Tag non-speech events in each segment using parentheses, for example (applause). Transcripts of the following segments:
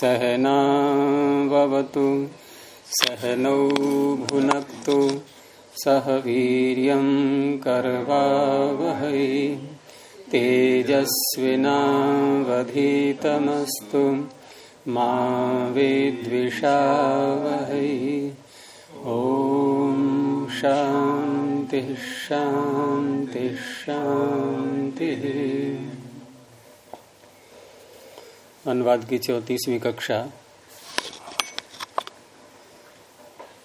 सहनावतु सहनौ भुनक्तु सह वीर्यं कर्वावहै। तेजस्विनावधीतमस्तु मा विद्विषावहै। शान्तिः शान्तिः शान्तिः अनुवाद की चौतीसवीं कक्षा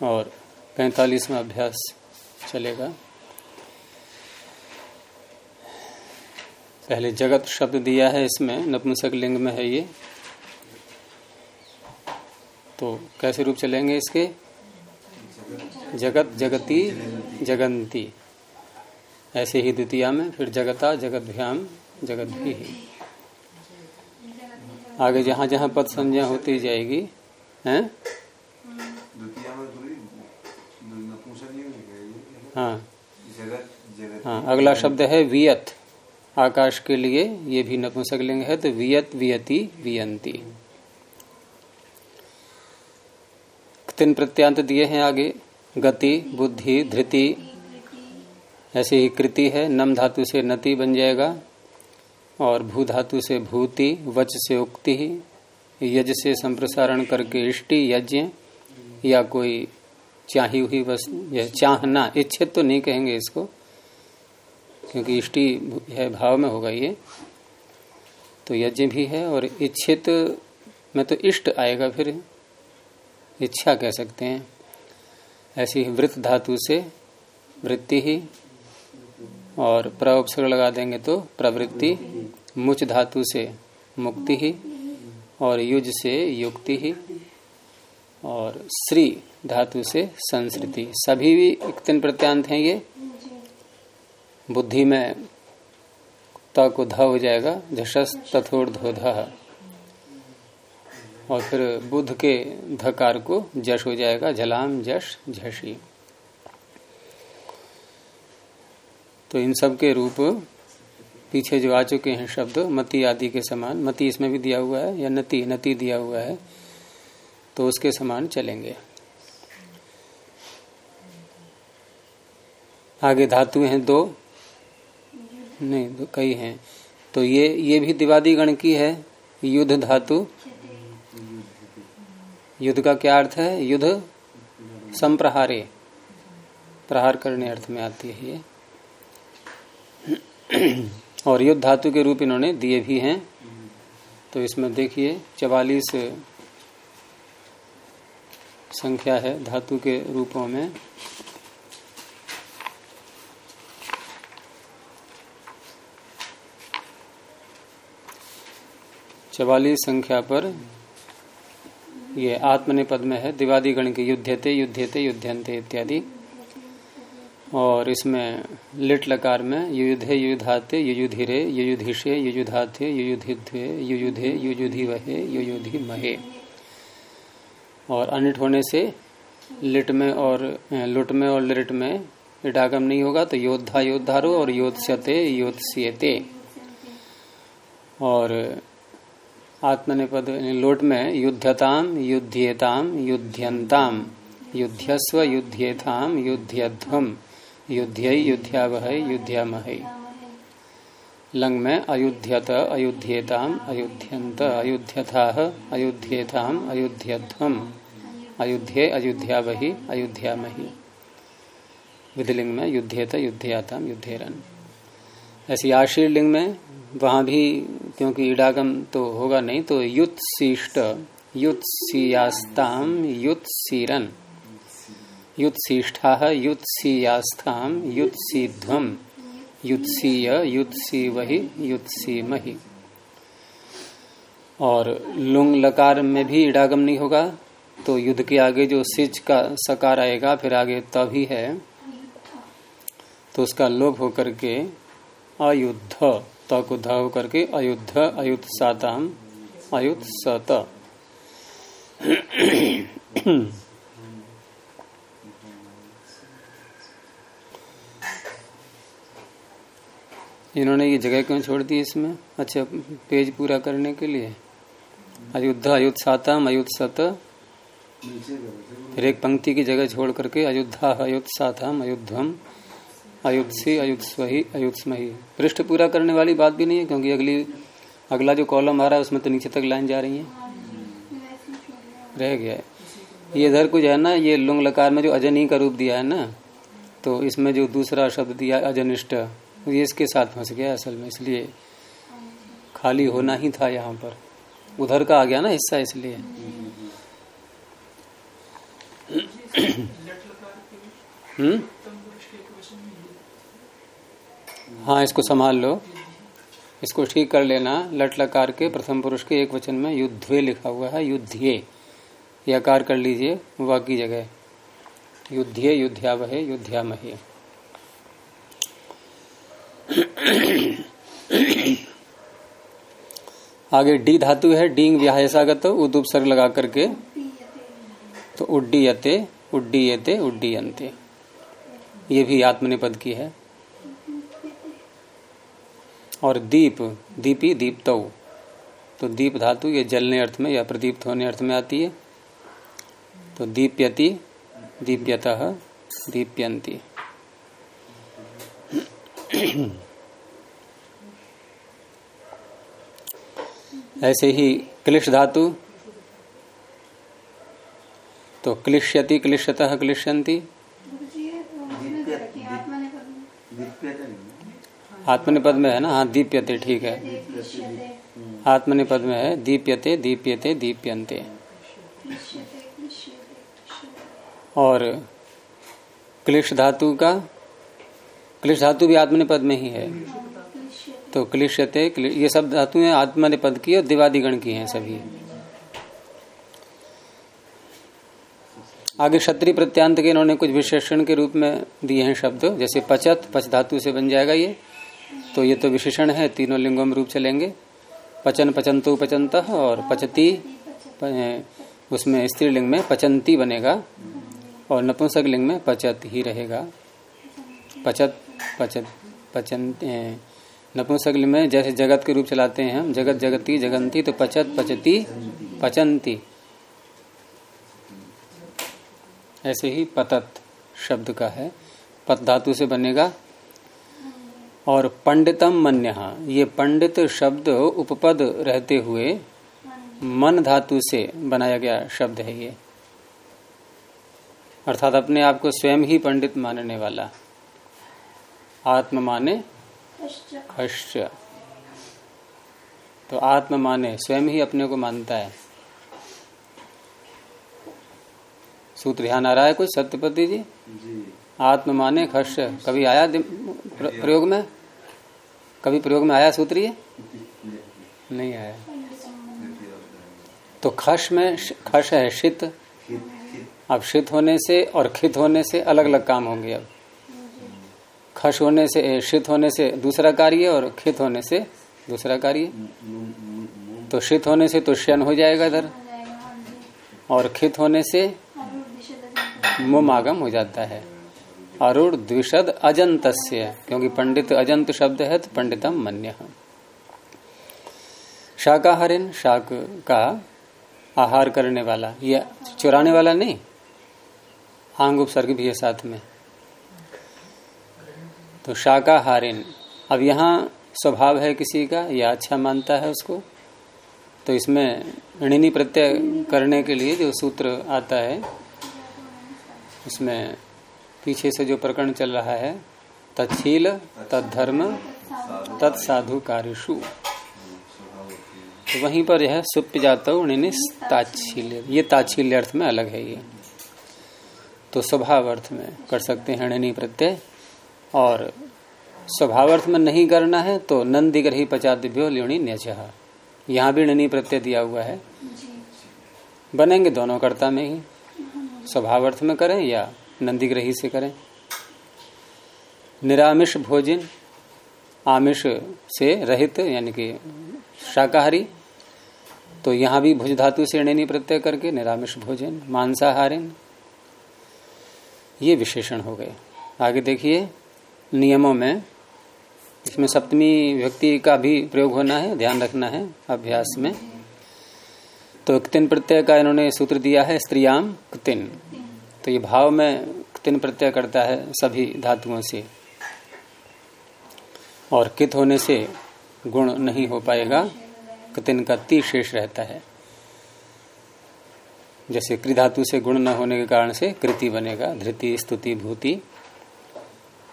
और पैंतालीसवा अभ्यास चलेगा। पहले जगत शब्द दिया है इसमें, नपुंसक लिंग में है ये। तो कैसे रूप चलेंगे इसके? जगत, जगती जगंती ऐसे ही द्वितीया में फिर जगता जगतभ्याम जगत भी ही आगे जहाँ जहाँ पद संज्ञा होती जाएगी हैं? हाँ। हाँ अगला शब्द है वियत। आकाश के लिए ये भी नपुंसक लिंग है तो वियत वियति वियंती तीन प्रत्यांत दिए हैं आगे। गति, बुद्धि, धृति, ऐसे ही कृति है। नम धातु से नति बन जाएगा और भू धातु से भूति, वच से उक्ति, यज से संप्रसारण करके इष्टि, यज्ञ, या कोई चाही हुई वस्तु चाहना, इच्छित तो नहीं कहेंगे इसको, क्योंकि इष्टि है, भाव में होगा ये। तो यज्ञ भी है और इच्छित में तो इष्ट आएगा फिर। इच्छा कह सकते हैं। ऐसी वृत्त धातु से वृत्ति ही और प्रवक्षर लगा देंगे तो प्रवृत्ति, मुच धातु से मुक्ति ही और युज से युक्ति ही और श्री धातु से संस्कृति। सभी भी तीन प्रत्यांत हैं ये। बुद्धि में त को ध हो जाएगा झशस तथोर्धोध और फिर बुद्ध के धकार को जश हो जाएगा झलाम जश झशी तो इन सब के रूप पीछे जो आ चुके हैं शब्द, मति आदि के समान, मति इसमें भी दिया हुआ है, या नति नति दिया हुआ है तो उसके समान चलेंगे। आगे धातु हैं दो। नहीं, दो कई हैं। तो ये ये भी दिवादी गण की है, युद्ध धातु। युद्ध का क्या अर्थ है? युद्ध संप्रहारे। प्रहार करने अर्थ में आती है ये। और युद्ध धातु के रूप इन्होंने दिए भी हैं। तो इसमें देखिए, चवालीस संख्या है धातु के रूपों में। चवालीस संख्या पर ये आत्मनिपद में है दिवादी गण के युद्धते युद्धते युद्धंते इत्यादि। और इसमें लिट लकार में युयुधे, युयुधाते, युयुधिरे, युयुधिषे युयुधाते युयुधिध्वे, युयुधे युयुधि वहे युयुधि महे और अनिट होने से लिट में और लुट में और लिट में इटागम नहीं होगा तो योद्धा योद्धारो और योत्स्यते योत्स्यते। और आत्मनिपद लोट में युद्धताम युद्धेताम युद्धयंताम। युद्धस्व युद्धेताम युद्धध्वम युद्ध युद्ध्यावह, युद्ध्यामह। लंग में अयुध्यत, अयुध्येताम, अयुध्यंत अयुध्यथा अयुध्येताम, अयुध्यध्वम। अयुध्ये, अयुध्यावही, अयुध्यामही। विधिलिंग में युद्धेत, युद्धयाताम, युद्धेरन। ऐसी आशीर लिंग में वहाँ भी, क्योंकि इडागम तो होगा नहीं तो युत्सिष्ट, युत्सियास्ताम, युत्सीरन। युत्सिष्ठा, युत्सियास्थाम युत्सीध्वम युत्सीय युत्सी वही युत्सी मही और लुंग लकार में भी इडागम नहीं होगा तो युद्ध के आगे जो सिच का सकार आएगा, फिर आगे तभी है। तो उसका लोभ होकर के अयुद्ध त को ध होकर के अयुद्ध अयुद्ध साताम अयुद्ध सत इन्होंने ये जगह क्यों छोड़ दी इसमें? अच्छा पेज पूरा करने के लिए। अयुद्ध अयुद्ध सातम अयुद्ध सत फिर एक पंक्ति की जगह छोड़ करके अयोध्या अयुद्ध सातम अयुद्धम। अयुद्ध सी अयुद्ध स्वही अयुद्ध स्मही पृष्ठ पूरा करने वाली बात भी नहीं है, क्योंकि अगली, अगला जो कॉलम आ रहा है, उसमें तो नीचे तक लाइन जा रही है। रह गया है। ये इधर कुछ है ना, ये लुंग लकार में जो अजनी का रूप दिया है ना तो इसमें जो दूसरा शब्द दिया अजनिष्ठ, ये इसके साथ फंस गया असल में, इसलिए खाली होना ही था यहाँ पर। उधर का आ गया ना हिस्सा, इसलिए। हम्म? हाँ इसको संभाल लो। इसको ठीक कर लेना। लट लकार के प्रथम पुरुष के एक वचन में युद्धे लिखा हुआ है। युद्धे। यकार कर लीजिए। वा की जगह। युद्धे युद्ध्या वहे युद्ध्या महे आगे डी धातु है। डींग व्याहसागत उद सर लगा करके। तो उड्डीयते उड्डीयते उड्डीयंते ये भी आत्मनिपद की है। और दीप, दीपी दीप्त। तो दीप धातु, ये जलने अर्थ में या प्रदीप्त होने अर्थ में आती है। तो दीप्यति, दीप्यत दीप्यंती ऐसे ही क्लिश धातु तो क्लिश्यति क्लिश्यत क्लिश्यंती आत्मनिपद में है ना? हाँ दीप्यते, ठीक है। आत्मनिपद में है, दीप्यते दीप्यते दीप्यंते और क्लिश धातु का क्लिश धातु भी आत्मनिपद में ही है। तो क्लिश्यते ये सब धातु है आत्मनिपद की और दिवादिगण की हैं सभी। आगे क्षत्रिय प्रत्यांत के इन्होंने कुछ विशेषण के रूप में दिए हैं शब्द, जैसे पचत पच धातु से बन जाएगा ये। तो ये तो विशेषण है, तीनों लिंगों में रूप चलेंगे। पचन पचंतु पचंत और पचती उसमें स्त्रीलिंग में पचंती बनेगा और नपुंसक लिंग में पचत ही रहेगा। पचत पचत, पचन नपुंसक लिंग में जैसे जगत के रूप चलाते हैं हम, जगत जगती, जगंती तो पचत, पचती, पचंती। ऐसे ही पतत शब्द का है। पत धातु से बनेगा और पंडितम मन्य ये पंडित शब्द उपपद रहते हुए मन धातु से बनाया गया शब्द है ये। अर्थात अपने आप को स्वयं ही पंडित मानने वाला। आत्म माने खश्च तो आत्म माने स्वयं ही अपने को मानता है। सूत्र ध्यान आ रहा है कुछ सत्यपति जी, जी। आत्म माने खश कभी आया। प्रयोग में? कभी प्रयोग में आया सूत्र? ये नहीं आया। तो खश में खश है शीत। अब शीत होने से और खित होने से अलग अलग काम होंगे अब। खश होने से शीत होने से दूसरा कार्य और खित होने से दूसरा कार्य। तो शीत होने से तो शन हो जाएगा इधर। और खित होने से मुम आगम हो जाता है। अरुण द्विशद अजंत क्योंकि पंडित अजंत शब्द है तो पंडितम मन्य। शाकाहारिन, शाक का आहार करने वाला, ये चुराने वाला नहीं, आंग उपसर्ग भी है साथ में। तो शाकाहारिन, अब यहाँ स्वभाव है किसी का, या अच्छा मानता है उसको? तो इसमें ऋणी प्रत्यय करने के लिए जो सूत्र आता है, उसमें पीछे से जो प्रकरण चल रहा है तत्शील तत्धर्म तत्साधु कार्यशु तो वहीं पर यह सुप जाता ताच्छील्य ये ताच्छील्य अर्थ में अलग है ये। तो स्वभाव अर्थ में कर सकते हैं ऋणी प्रत्यय। और स्वभाव अर्थ में नहीं करना है तो नंदिग्रही पचादिभ्यो लिणी न्यच। यहाँ भी ऋणी प्रत्यय दिया हुआ है। बनेंगे दोनों कर्ता में ही। स्वभाव अर्थ में करें या नंदीग्रही से करें। निरामिष भोजन, आमिष से रहित, यानी कि शाकाहारी तो यहाँ भी भुज धातु से ऋणी प्रत्यय करके निरामिष भोजन, मांसाहारिन, ये विशेषण हो गए। आगे देखिए, नियमों में, इसमें सप्तमी व्यक्ति का भी प्रयोग होना है, ध्यान रखना है अभ्यास में। तो क्तिन प्रत्यय का इन्होंने सूत्र दिया है स्त्रियाम क्तिन। तो ये भाव में क्तिन प्रत्यय करता है सभी धातुओं से। और कित होने से गुण नहीं हो पाएगा क्तिन का ती शेष रहता है। जैसे क्रिधातु से गुण न होने के कारण से कृति बनेगा, धृति, स्तुति, भूति।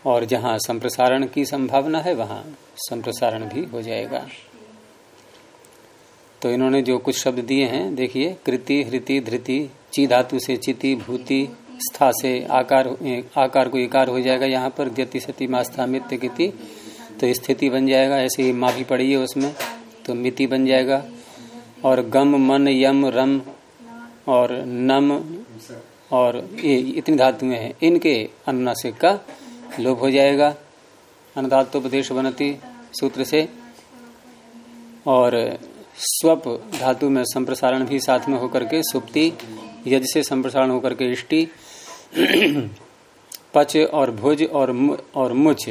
और जहाँ संप्रसारण की संभावना है, वहाँ संप्रसारण भी हो जाएगा। तो इन्होंने जो कुछ शब्द दिए हैं, देखिए, कृति हृति धृति ची धातु से चिति भूति स्था से आकार आकार को इकार हो जाएगा। यहाँ पर गति सती मास्था मित्य गति तो स्थिति बन जाएगा। ऐसे ही माँ भी पड़ी है उसमें तो मिति बन जाएगा। और गम, मन, यम, रम और नम और ये इतनी धातुएँ हैं। इनके अनुनासिक का लोभ हो जाएगा। अनुदातोपदेश बनती सूत्र से। और स्वप धातु में संप्रसारण भी साथ में होकर के सुप्ति यज से संप्रसारण होकर के इष्टि, पच और भुज और और मुझ,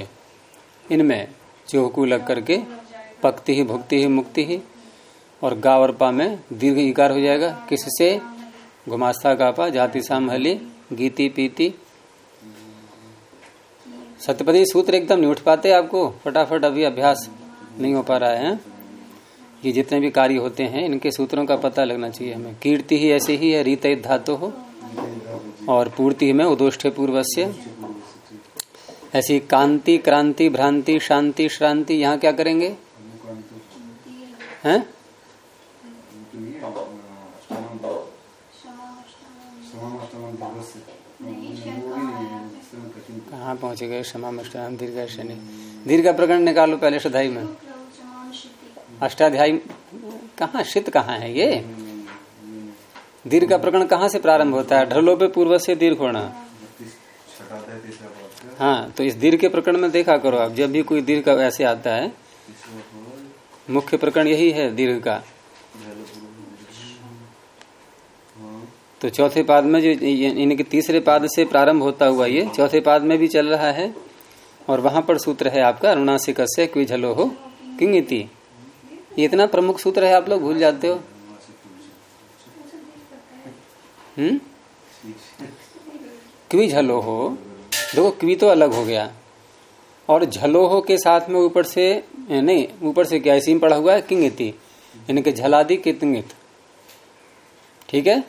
इनमें चोहकू लग करके पक्ति ही, भुक्ति ही, मुक्ति ही, और गा और पा में दीर्घ इकार हो जाएगा। किससे? घुमास्ता गापा जाति साम सामहली, गीति पीति। सत्यपति सूत्र एकदम नहीं उठ पाते आपको। फटाफट अभी अभ्यास नहीं हो पा रहा है। ये जितने भी कार्य होते हैं, इनके सूत्रों का पता लगना चाहिए हमें। कीर्ति ही ऐसे ही है, रीत धातु हो। और पूर्ति में उदोष्ठ पूर्वस्य। ऐसी कांति, क्रांति, भ्रांति, शांति, श्रांति, यहाँ क्या करेंगे? हैं? कहाँ पहुँचे गए? क्षमा दीर्घ शनि दीर्घ प्रकरण निकालो पहले सदाई में। अष्टाध्यायी, कहा शीत कहाँ है ये? दीर्घ का प्रकरण कहाँ से प्रारंभ होता है? ढलो पे पूर्व से दीर्घ होना हाँ तो इस दीर्घ के प्रकरण में देखा करो आप जब भी कोई दीर्घ ऐसे आता है, मुख्य प्रकरण यही है दीर्घ का। तो चौथे पाद में जो इनके तीसरे पाद से प्रारंभ होता हुआ ये, चौथे पाद में भी चल रहा है, और वहाँ पर सूत्र है आपका अरुणासिक क्वी झलो हो किंगिति। ये इतना प्रमुख सूत्र है, आप लोग भूल जाते हो। हम्म? क्वी झलो हो? देखो, क्वी तो अलग हो गया। और झलोहो के साथ में ऊपर से नहीं, ऊपर से क्या इसी में पड़ा हुआ है, किंगिति इनके झलादि कितंगित। ठीक है?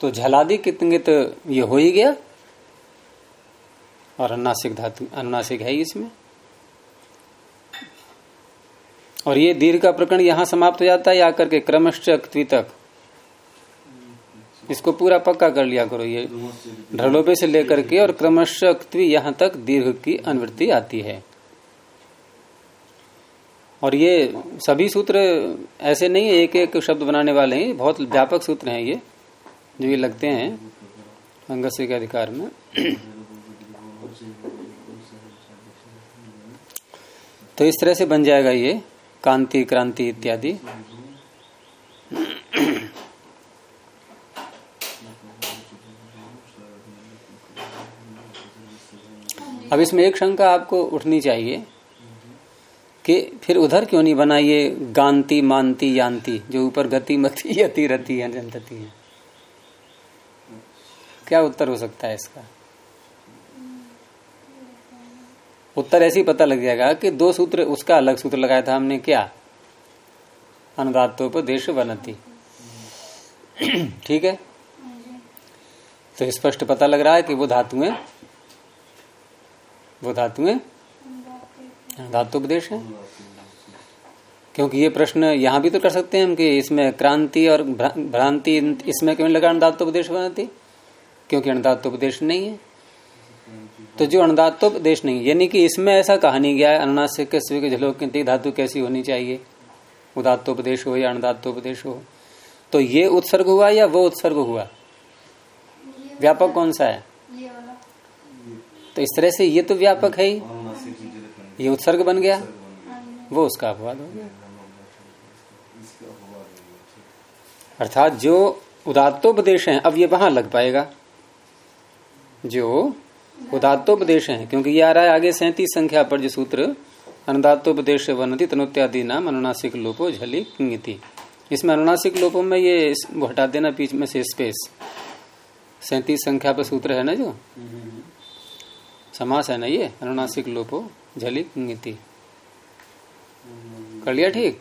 तो झलादि कितंगित, ये हो ही गया। और अनुनासिक धातु, अनुनासिक है इसमें। और ये दीर्घ का प्रकरण यहाँ समाप्त हो जाता है, आकर के क्रमश्च तक। इसको पूरा पक्का कर लिया करो ये ढलोपे से लेकर के, और क्रमश्च यहाँ तक दीर्घ की अनुवृत्ति आती है। और ये सभी सूत्र ऐसे नहीं है एक एक शब्द बनाने वाले हैं, बहुत व्यापक सूत्र हैं ये, जो ये लगते हैं अंगस्य के अधिकार में। तो इस तरह से बन जाएगा ये। कांति, क्रांति इत्यादि। अब इसमें एक शंका आपको उठनी चाहिए कि फिर उधर क्यों नहीं बना ये गांति मानती यान्ति जो ऊपर गति, मती, यति, रति है जनतति है? क्या उत्तर हो सकता है इसका? उत्तर ऐसे ही पता लग जाएगा कि दो सूत्र, उसका अलग सूत्र लगाया था हमने क्या? अनुदातोपदेश बनती ठीक है? तो स्पष्ट पता लग रहा है कि वो धातुएँ वो धातुएँ धातुपदेश है। क्योंकि ये प्रश्न यहाँ भी तो कर सकते हैं हम कि इसमें क्रांति और भ्रांति, इसमें क्यों लगा अनुदातोपदेश बनाती क्योंकि अनुदातोपदेश नहीं है। तो जो अनुदातोपदेश नहीं, यानी कि इसमें ऐसा कहा नहीं गया है अनुनासिक के स्वी के धातु कैसी होनी चाहिए? उदात्तोपदेश हो या अनुदात्तोपदेश हो? तो ये उत्सर्ग हुआ या वो उत्सर्ग हुआ? व्यापक कौन सा है? तो इस तरह से ये तो व्यापक है ही। ये उत्सर्ग बन गया। वो उसका अपवाद हो गया। अर्थात जो उदात्तोपदेश है, अब ये वहाँ लग पाएगा। जो उदात्तोपदेश है क्योंकि ये आ रहा है आगे सैंतीस संख्या पर जो सूत्र अनुदात्तोपदेश वनति तनुत्यादि नाम अनुनासिक लोपो झली किंगिति। इसमें अनुनासिक लोपों में ये हटा देना बीच में से स्पेस सैतीस संख्या पर सूत्र है ना जो? समास है ना ये? अनुनासिक लोपो झली किंगिति। कर लिया ठीक?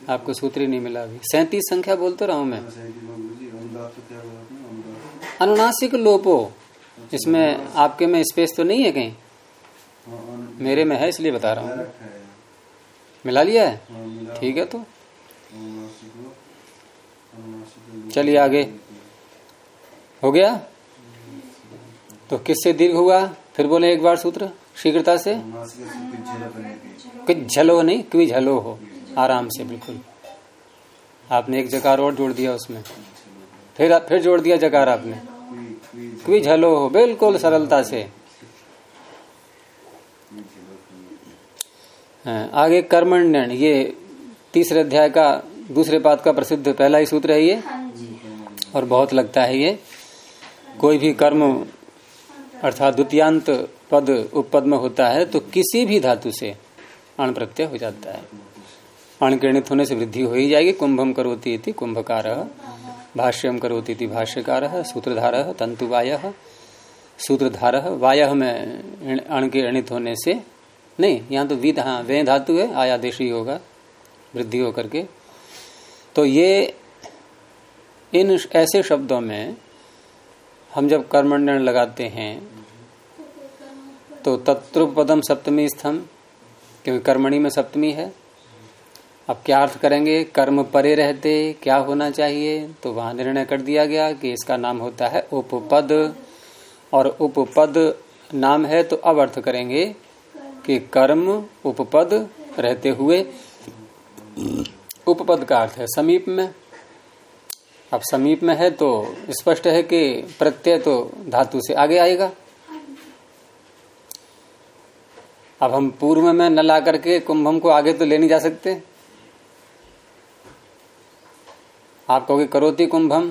आपको सूत्र ही नहीं मिला अभी। सैतीस संख्या बोलते रहा हूँ मैं। अनुनासिक लोपो। इसमें आपके में स्पेस तो नहीं है कहीं? मेरे में है, इसलिए बता रहा हूँ। मिला लिया है? ठीक है तो। चलिए आगे। हो गया? तो किससे दीर्घ हुआ? फिर बोले एक बार सूत्र, शीघ्रता से। कुछ झलो नहीं क्वी झलो हो? आराम से, बिल्कुल। आपने एक जकार और जोड़ दिया उसमें। फिर फिर जोड़ दिया जकार आपने। क्वी झलो हो बिल्कुल सरलता से। हाँ, आगे कर्मण्यन ये तीसरे अध्याय का दूसरे पाद का प्रसिद्ध पहला ही सूत्र है ये? और बहुत लगता है ये। कोई भी कर्म अर्थात द्वितीयांत पद उपपद में होता है तो किसी भी धातु से अण प्रत्यय हो जाता है। अणकिरणित होने से वृद्धि हो ही जाएगी कुंभम करोती कुंभकार। भाष्यम करोती इति भाष्यकार, सूत्रधार तंतुवाय सूत्रधार, वाय में अण के अणित होने से, नहीं, यहाँ तो विध हाँ वे धातु है आयादेशी होगा वृद्धि होकर के। तो ये, इन ऐसे शब्दों में, हम जब कर्मण्यन लगाते हैं तो तत्व पदम सप्तमी स्तंभ, क्योंकि कर्मणि में सप्तमी है अब क्या अर्थ करेंगे? कर्म परे रहते, क्या होना चाहिए? तो वहाँ निर्णय कर दिया गया कि इसका नाम होता है उपपद। और उपपद नाम है तो अब अर्थ करेंगे कि कर्म, उपपद रहते हुए। उपपद का अर्थ है समीप में। अब समीप में है तो स्पष्ट है कि प्रत्यय तो धातु से आगे आएगा। अब हम पूर्व में न ला करके कुंभम को आगे तो ले नहीं जा सकते। आप कहोगे करोती कुंभम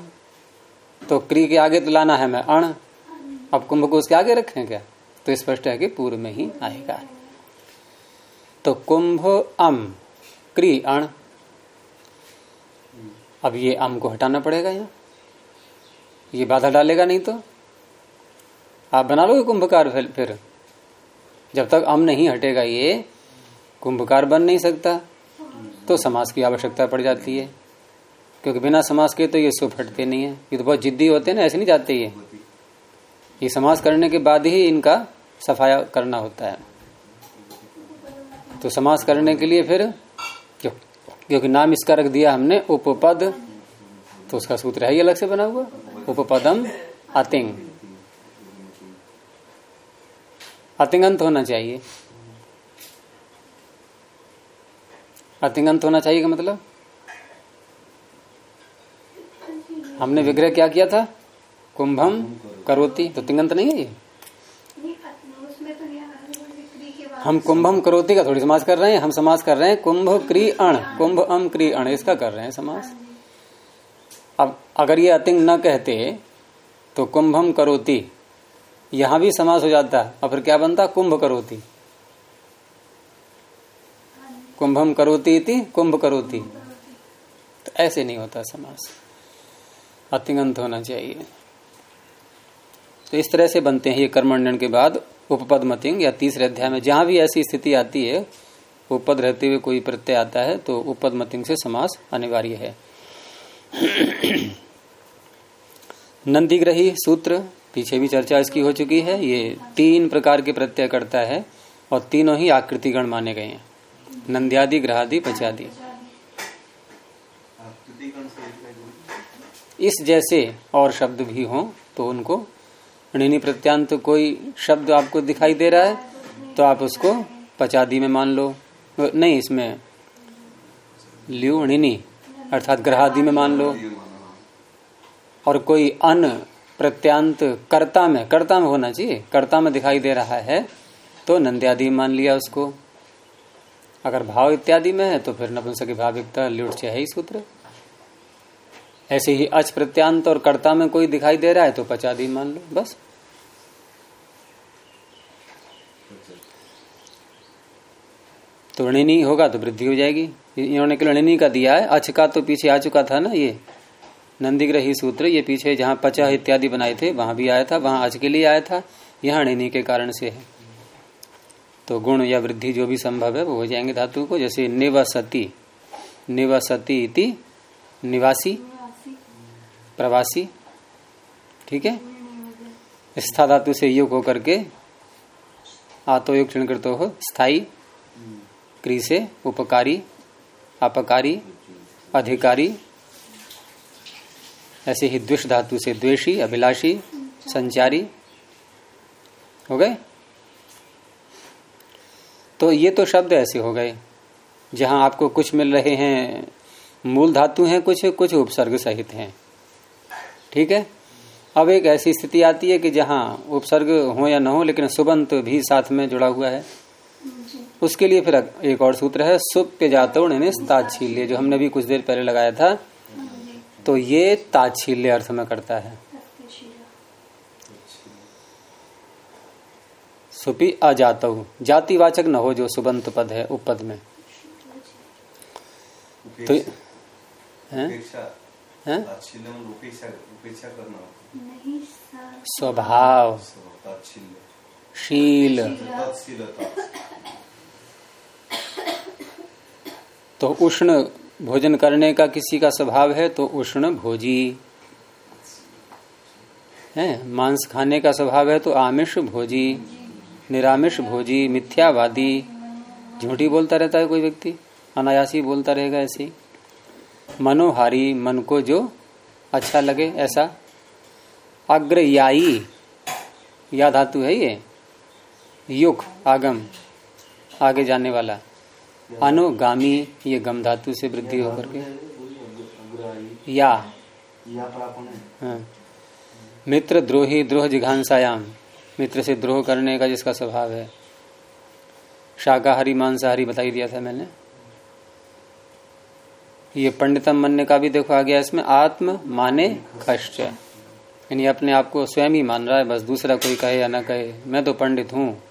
तो क्री के आगे तो लाना है मैं अण। अब कुंभ को उसके आगे रखें क्या? तो स्पष्ट है कि पूर्व में ही आएगा। तो कुंभ अम, क्री अण। अब ये अम को हटाना पड़ेगा यहाँ। ये बाधा डालेगा नहीं तो? आप बना लोगे कुंभकार फिर जब तक अम नहीं हटेगा ये, कुंभकार बन नहीं सकता तो समाज की आवश्यकता पड़ जाती है। क्योंकि बिना समाज के तो ये सुख हटते नहीं है। ये तो बहुत जिद्दी होते हैं ना, ऐसे नहीं जाते ये। ये समाज करने के बाद ही इनका सफाया करना होता है। तो समाज करने के लिए फिर क्यों क्योंकि नाम इसका रख दिया हमने, उपपद। तो उसका सूत्र है ही अलग से बना हुआ। उपपदम अतिंग। अतिंगंत होना चाहिए। अतिंगंत होना चाहिए का मतलब? हमने विग्रह क्या किया था? कुंभम, करोती तो तिंगंत नहीं है ये? हम कुंभम, करोती का थोड़ी समाज कर रहे हैं, हम समाज कर रहे हैं कुंभ, क्री, अण। कुंभ, अम, क्री, अण, इसका कर रहे हैं समाज। अब अगर ये अतिंग न कहते तो कुंभम, करोती, यहाँ भी समास हो जाता। और फिर क्या बनता? कुंभ, करोती। कुंभम, करोती थी कुंभ, करोती। तो ऐसे नहीं होता समास अतिगंत होना चाहिए। तो इस तरह से बनते हैं ये कर्मण्डन के बाद उपपद मतिंग या तीसरे अध्याय में। जहाँ भी ऐसी स्थिति आती है, उपपद रहते हुए कोई प्रत्यय आता है तो उपपद मतिंग से समास अनिवार्य है। नंदीग्रही सूत्र, पीछे भी चर्चा इसकी हो चुकी है, ये तीन प्रकार के प्रत्यय करता है और तीनों ही आकृतिगण माने गए हैं। नंद्यादि, ग्रहादि, पचादि। इस जैसे और शब्द भी हो तो उनको ऋणी प्रत्यांत कोई शब्द आपको दिखाई दे रहा है तो आप उसको पचादी में मान लो। नहीं, इसमें ल्यू ऋणी अर्थात ग्रहादि में मान लो। और कोई अन प्रत्यांत कर्ता में कर्ता में होना चाहिए, कर्ता में दिखाई दे रहा है तो नंद्यादि मान लिया उसको। अगर भाव इत्यादि में है तो फिर नपुंसक भाविकता है ही सूत्र। ऐसे ही अच प्रत्यांत और कर्ता में कोई दिखाई दे रहा है तो पचादी मान लो, बस। तो ऋणिनी होगा तो वृद्धि हो जाएगी। इन्होंने ऋणिनी का दिया है। अच का तो पीछे आ चुका था ना ये। नंदीग्रही सूत्र, ये पीछे जहाँ पचा इत्यादि बनाए थे, वहाँ भी आया था, वहाँ अच के लिए आया था। यहाँ ऋणिनी के कारण से है। तो गुण या वृद्धि जो भी संभव है, वो हो जाएँगे धातु को, जैसे निवसती। निवसती इति निवासी। प्रवासी, ठीक है? स्था धातु से युग होकर के आतो योग क्षण हो स्थायी क्री से उपकारी, अपकारी, अधिकारी, ऐसे ही द्विष धातु से द्वेषी, अभिलाषी, संचारी, हो गए? तो ये तो शब्द ऐसे हो गए, जहाँ आपको कुछ मिल रहे हैं, मूल धातु हैं, कुछ कुछ उपसर्ग सहित हैं। ठीक है? अब एक ऐसी स्थिति आती है कि जहाँ उपसर्ग हो या न हो लेकिन सुबंत भी साथ में जुड़ा हुआ है। उसके लिए फिर एक और सूत्र है सुप्य जातो ताच्छील्य जो हमने भी कुछ देर पहले लगाया था। तो ये ताच्छील्य अर्थ में करता है। सुपी अजात जातिवाचक न हो जो सुबंत पद है उपद में। तो है? है? स्वभाव। शील। तो उष्ण भोजन करने का किसी का स्वभाव है तो उष्ण भोजी। है? मांस खाने का स्वभाव है तो आमिष भोजी। निरामिष भोजी मिथ्यावादी। झूठी बोलता रहता है कोई व्यक्ति? अनायासी बोलता रहेगा ऐसे मनोहारी मन को जो अच्छा लगे ऐसा। अग्रयायी या धातु है ये। युग आगम, आगे जाने वाला। अनुगामी, ये गम धातु से वृद्धि होकर के। या। हाँ। मित्र द्रोही, द्रोह जिघांसायाम। मित्र से द्रोह करने का जिसका स्वभाव है। शाकाहारी, मांसाहारी बताई दिया था मैंने। ये पंडितम मनने का भी देखो आ गया इसमें, आत्म माने कष्ट यानी अपने आप को स्वयं ही मान रहा है, बस दूसरा कोई कहे या ना कहे, मैं तो पंडित हूँ।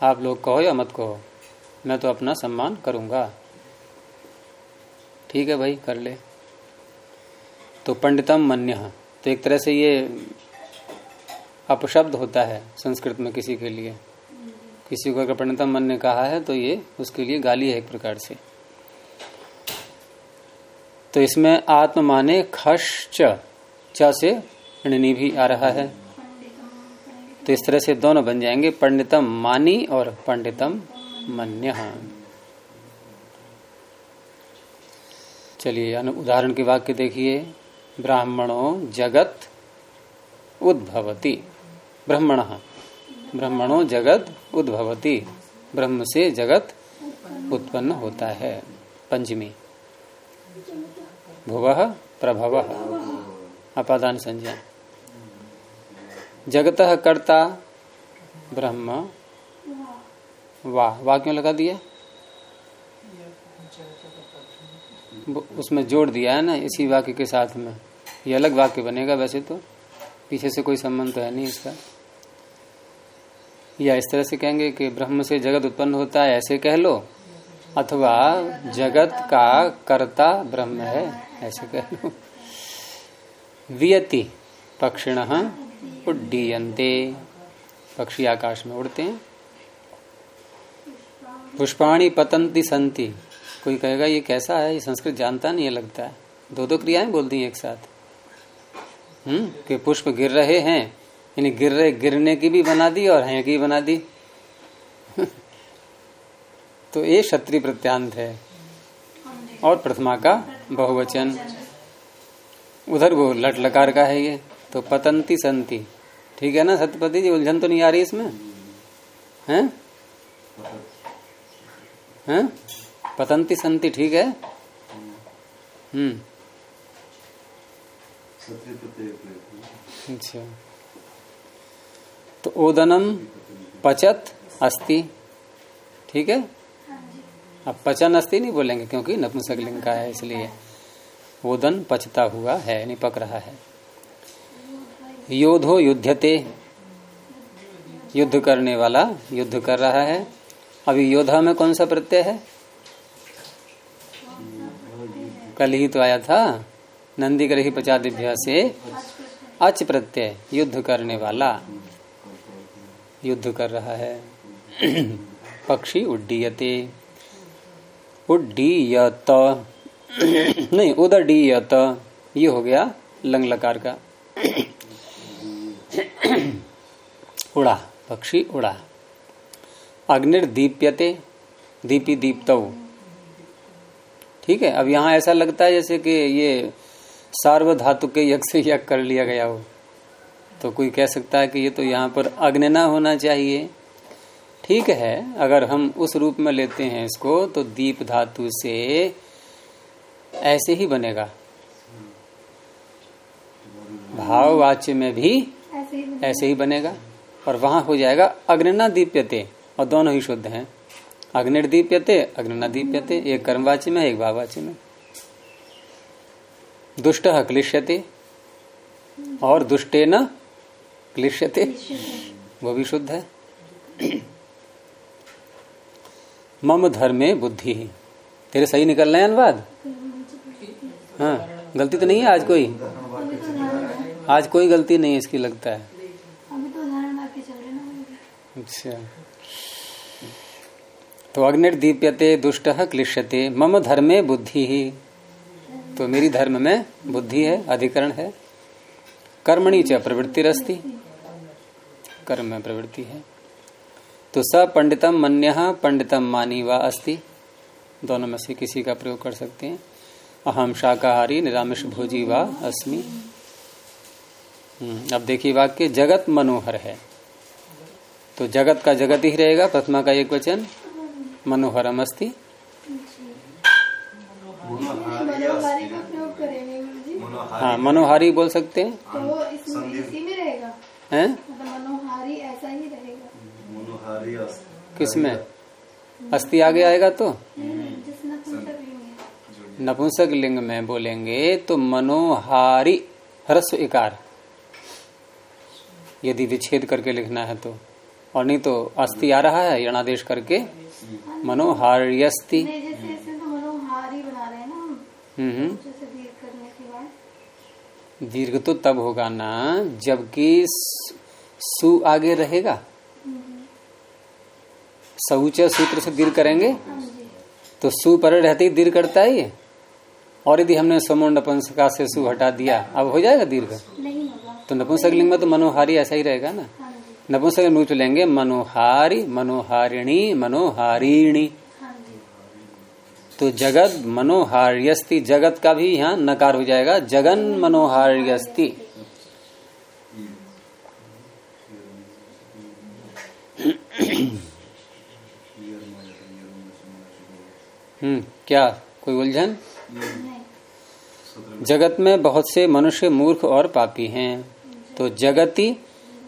आप लोग कहो या मत कहो, मैं तो अपना सम्मान करूँगा। ठीक है भाई, कर ले। तो पंडितम मन्य तो एक तरह से ये अपशब्द होता है संस्कृत में किसी के लिए। किसी को अगर पंडितम मन ने कहा है तो ये उसके लिए गाली है एक प्रकार से। तो इसमें आत्म माने खश च से ऋणी भी आ रहा है। तो इस तरह से दोनों बन जाएँगे, पंडितम मानी और पंडितम मन्य। चलिए उदाहरण के वाक्य देखिए। ब्राह्मणों जगत उद्भवती। ब्रह्मण। ब्रह्मणों जगत उद्भवती। ब्रह्म से जगत उत्पन्न होता है। पंचमी। भुव प्रभव। अपादान संज्ञा। जगत कर्ता ब्रह्म। वाह वाह क्यों लगा दिया? उसमें जोड़ दिया है ना, इसी वाक्य के साथ में। ये अलग वाक्य बनेगा वैसे तो। पीछे से कोई संबंध तो है नहीं इसका। या इस तरह से कहेंगे कि ब्रह्म से जगत उत्पन्न होता है, ऐसे कह लो। अथवा जगत का कर्ता ब्रह्म है। ऐसे कह लो। वियति, पक्षिण उड्डीयंते पक्षी आकाश में उड़ते हैं। पुष्पाणी पतंती संति कोई कहेगा, ये कैसा है? ये संस्कृत जानता नहीं है, लगता है। दो दो क्रियाएँ बोलती हैं एक साथ। हम्म कि पुष्प गिर रहे हैं। यानी गिर रहे, गिरने की भी बना दी और हैं की बना दी। (laughs) तो ये क्षत्रिय प्रत्यांत है। और प्रथमा का बहुवचन। उधर वो लट लकार का है ये तो पतंती संति। ठीक है ना सत्यपति जी? उलझन तो नहीं आ रही इसमें? हैं? हैं? पतंती संति, ठीक है? हम्म। अच्छा। तो ओदनम पचत अस्ति। ठीक है? अब पचन अस्ति नहीं बोलेंगे, क्योंकि नपुंसकलिंग का है, इसलिए ओदन पचता हुआ है नहीं पक रहा है। योधो युद्धते, युद्ध करने वाला युद्ध कर रहा है। अभी योद्धा में कौन सा प्रत्यय है? कल ही तो आया था नंदी कर ही पचादिभ्या से अच प्रत्यय, युद्ध करने वाला, युद्ध कर रहा है। (clears throat) पक्षी उड्डीयते। उड्डीयत नहीं उदडीयत ये हो गया लंग लकार का। उड़ा, पक्षी, उड़ा। अग्निर्दीप्यते दीपी दीप्त। ठीक है, अब यहाँ ऐसा लगता है जैसे कि ये सार्वधातु के यज्ञ से यज्ञ कर लिया गया हो। तो कोई कह सकता है कि ये तो यहाँ पर अग्नि ना होना चाहिए। ठीक है, अगर हम उस रूप में लेते हैं इसको तो दीप धातु से ऐसे ही बनेगा। भाववाच्य में भी ऐसे ही बनेगा और वहाँ हो जाएगा अग्निना दीप्यते और दोनों ही शुद्ध हैं। अग्निर्दीप्यते अग्निना दीप्यते एक कर्मवाच्य में, एक भाववाच्य में। दुष्ट क्लिश्यते, और दुष्टे न क्लिश्यते, वो भी शुद्ध है। मम धर्मे बुद्धि। तेरे सही निकल रहे हैं अनुवाद? हाँ गलती तो नहीं है आज कोई? आज कोई गलती नहीं इसकी, लगता है। तो अच्छा। तो अग्निर्दीप्यते दुष्ट क्लिश्यते, मम धर्मे बुद्धि। ही तो मेरी धर्म में बुद्धि है, अधिकरण है। कर्मणि च प्रवृत्ति रस्ती कर्म में प्रवृत्ति है। तो स पंडितम मन्य पंडितम मानी व अस्ति। दोनों में से किसी का प्रयोग कर सकते हैं। अहम शाकाहारी निरामिष भोजी व अस्मि। हम्म, अब देखिए वाक्य जगत मनोहर है। तो जगत का जगत ही रहेगा प्रथमा का एक वचन मनोहरम अस्ति। जी हाँ मनोहारी बोल सकते हैं। तो इसमें इसी में रहेगा। हैं? मतलब मनोहारी ऐसा ही किसमें अस्थि आगे आएगा तो? नपुंसक लिंग में। बोलेंगे तो मनोहारी ह्रस्व इकार। यदि विच्छेद करके लिखना है तो। और नहीं तो अस्थि आ रहा है यणादेश करके। जैसे इसमें तो मनोहारी बना रहे हैं ना हम। हम्म हम्म। दीर्घ करने के बाद। दीर्घ तो तब होगा ना जबकि सु आगे रहेगा। सऊच सूत्र से दीर्घ करेंगे? तो सु पर रहते ही दीर्घ करता है ये। और यदि हमने समूह नपुंसका से सु हटा दिया अब हो जाएगा दीर्घ तो नपुंसक लिंग में तो मनोहारी ऐसा ही रहेगा ना। हाँ नपुंसक में लेंगे मनोहारी मनोहारिणी मनोहारिणी। हाँ तो जगत मनोहार्यस्ति जगत का भी यहाँ नकार हो जाएगा जगन मनोहार्यस्ति। हम्म क्या? कोई उलझन? जगत में बहुत से मनुष्य मूर्ख और पापी हैं। तो जगति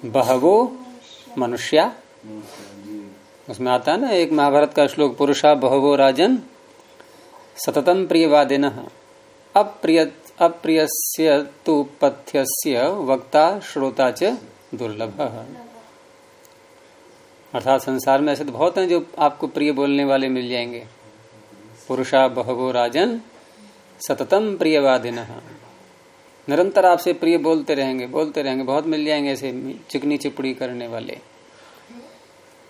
बहवो मनुष्या। उसमें आता है ना, एक महाभारत का श्लोक, पुरुषा बहवो राजन, सततम प्रियवादिन। अप्रिय अप्रियस्य तु पथ्यस्य वक्ता श्रोता च दुर्लभ। अर्थात संसार में ऐसे तो बहुत हैं जो आपको प्रिय बोलने वाले मिल जाएँगे। पुरुषा बहवो राजन सततम प्रियवादिन। निरंतर आपसे प्रिय बोलते रहेंगे बोलते रहेंगे, बहुत मिल जाएँगे ऐसे चिकनी चिपड़ी करने वाले।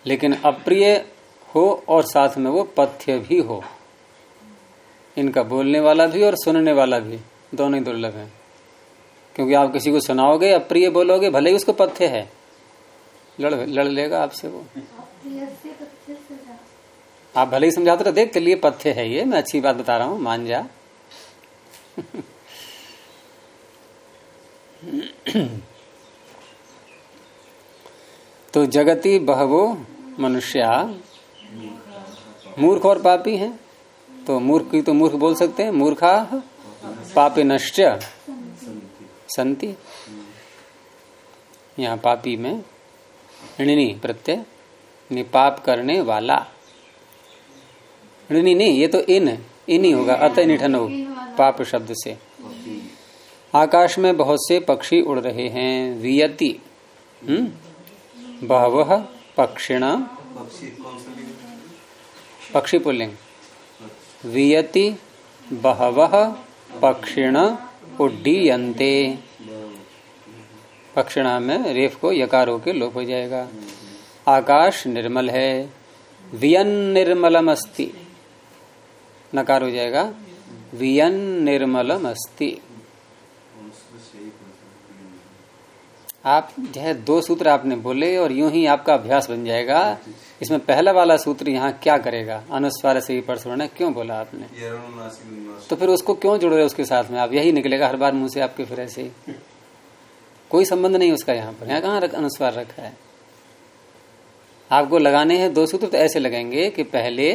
लेकिन अप्रिय हो और साथ में वो पथ्य भी हो। इनका बोलने वाला भी और सुनने वाला भी दोनों ही दुर्लभ है। क्योंकि आप किसी को सुनाओगे, अप्रिय बोलोगे, भले ही उसको पथ्य है। लड़ लड़ लेगा आपसे वो प्रिय से पथ्य से जा आप भले ही समझाते रहे देख, के लिए पथ्य है ये, मैं अच्छी बात बता रहा हूँ, मान जा। (clears throat) तो जगति बहवो मनुष्या, मूर्ख और पापी हैं। तो मूर्ख की तो मूर्ख बोल सकते हैं, मूर्खा पापी नश्च, संति। यहाँ पापी में प्रत्यय, निपाप करने वाला। ऋणी नहीं, ये तो इन इन ही होगा, अत निठन हो, पाप शब्द से। आकाश में बहुत से पक्षी उड़ रहे हैं, वियति हम्म बहव पक्षिण, पक्षी कौन सा लिंग पक्षी पुल्लिंग, वियति, बहव पक्षिण उड्डीयन्ते। पक्षिणा में रेफ को यकार होके लोप हो जाएगा। आकाश निर्मल है, वियन निर्मलम अस्ति नकार हो जाएगा। वियन निर्मलम अस्ति। आप जो है, दो सूत्र आपने बोले और यूँ ही आपका अभ्यास बन जाएगा। इसमें पहला वाला सूत्र यहाँ क्या करेगा? अनुस्वार से ही परसवर्ण क्यों बोला आपने? तो फिर उसको क्यों जुड़ रहे उसके साथ में? आप यही निकलेगा, हर बार मुँह से आपके फिर ऐसे कोई संबंध नहीं उसका यहाँ पर। यहाँ कहाँ अनुस्वार रखा है? आपको लगाने हैं दो सूत्र तो ऐसे लगेंगे कि पहले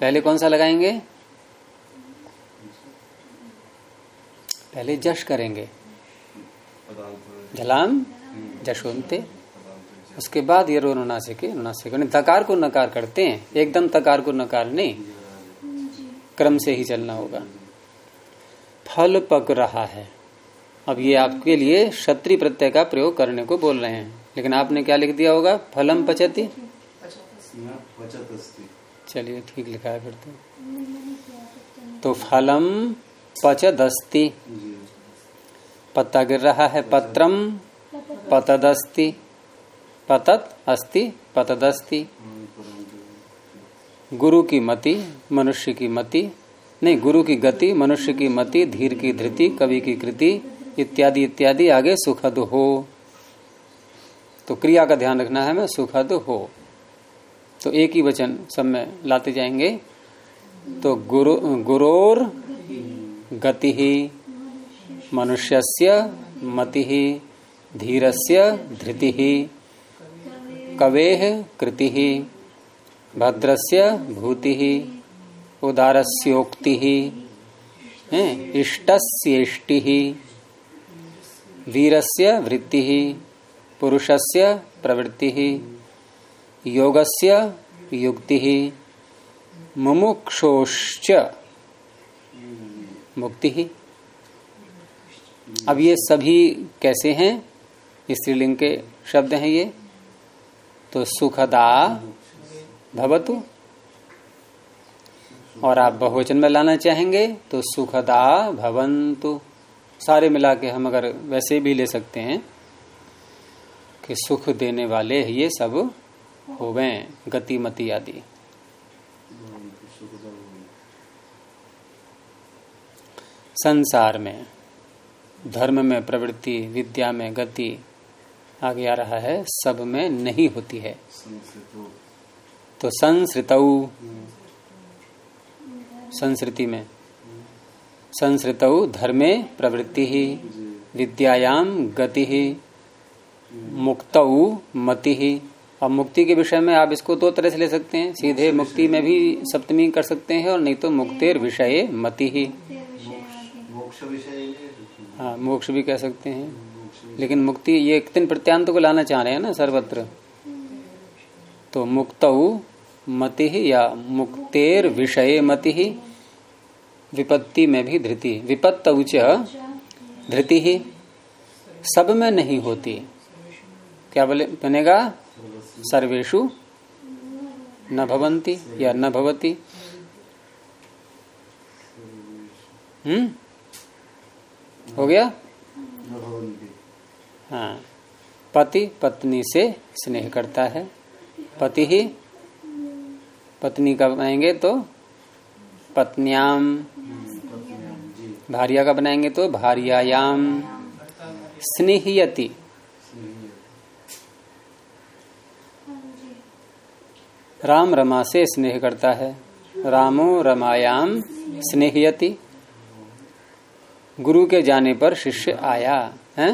पहले कौन सा लगाएँगे? पहले जश करेंगे। झलाम जशोनते उसके बाद ये रो नुनासिक नुनासिक तकार को नकार करते हैं। एकदम तकार को नकार नहीं। क्रम से ही चलना होगा। फल पक रहा है। अब ये आपके लिए क्षत्रि प्रत्यय का प्रयोग करने को बोल रहे हैं। लेकिन आपने क्या लिख दिया होगा? फलम पचती? चलिए ठीक लिखा है फिर तो। तो फलम पचदस्ती। पत्ता गिर रहा है पत्रम पतदस्ति। पतत अस्ति पतदस्ति। गुरु की मति मनुष्य की मति। नहीं, गुरु की गति मनुष्य की मति, धीर की धृति, कवि की कृति, इत्यादि इत्यादि, आगे सुखद हो। तो क्रिया का ध्यान रखना है मैं सुखद हो। तो एक ही वचन सब में लाते जाएँगे। तो गुरु, गुरोर गति ही मनुष्यस्य मति ही धीरस्य धृति कवेह कृति ही भद्रस्य भूति ही उदारस्योक्ति इष्टस्येष्टि, वीरस्य वृत्ति, पुरुषस्य प्रवृत्ति योगस्य युक्ति ही मुमुक्षोश्च। मुक्ति। अब ये सभी कैसे हैं? स्त्रीलिंग के शब्द हैं ये। तो सुखदा भवतु। और आप बहुवचन में लाना चाहेंगे तो सुखदा भवंतु। सारे मिला के हम अगर वैसे भी ले सकते हैं कि सुख देने वाले ये सब। हो गए गतिमति आदि। संसार में, धर्म में प्रवृत्ति, विद्या में गति आगे आ रहा है, सब में नहीं होती है। तो संस्कृत संस्कृति में संस्कृत धर्मे प्रवृत्ति ही विद्यायाम गति ही, मुक्त मति ही। अब मुक्ति के विषय में आप इसको दो तरह से ले सकते हैं। सीधे मुक्ति में भी सप्तमी कर सकते हैं और नहीं तो मुक्तेर विषय मति ही। हाँ मोक्ष भी कह सकते हैं। लेकिन मुक्ति ये एक दिन प्रत्यांत को लाना चाह रहे हैं ना सर्वत्र। तो मुक्त मति ही या मुक्तेर विषय मति ही विपत्ति में भी धृति। विपत्त धृति ही सब में नहीं होती। क्या बोले? बनेगा? सर्वेशु न भवंती या न भवती। हम्म? हो गया? हाँ। पति पत्नी से स्नेह करता है। पति ही पत्नी का बनाएँगे तो पत्न्याम। भारिया का बनाएँगे तो भारियायाम। स्नेहयति। राम रमा से स्नेह करता है। रामो रमायाम स्नेहयति। गुरु के जाने पर शिष्य आया, है?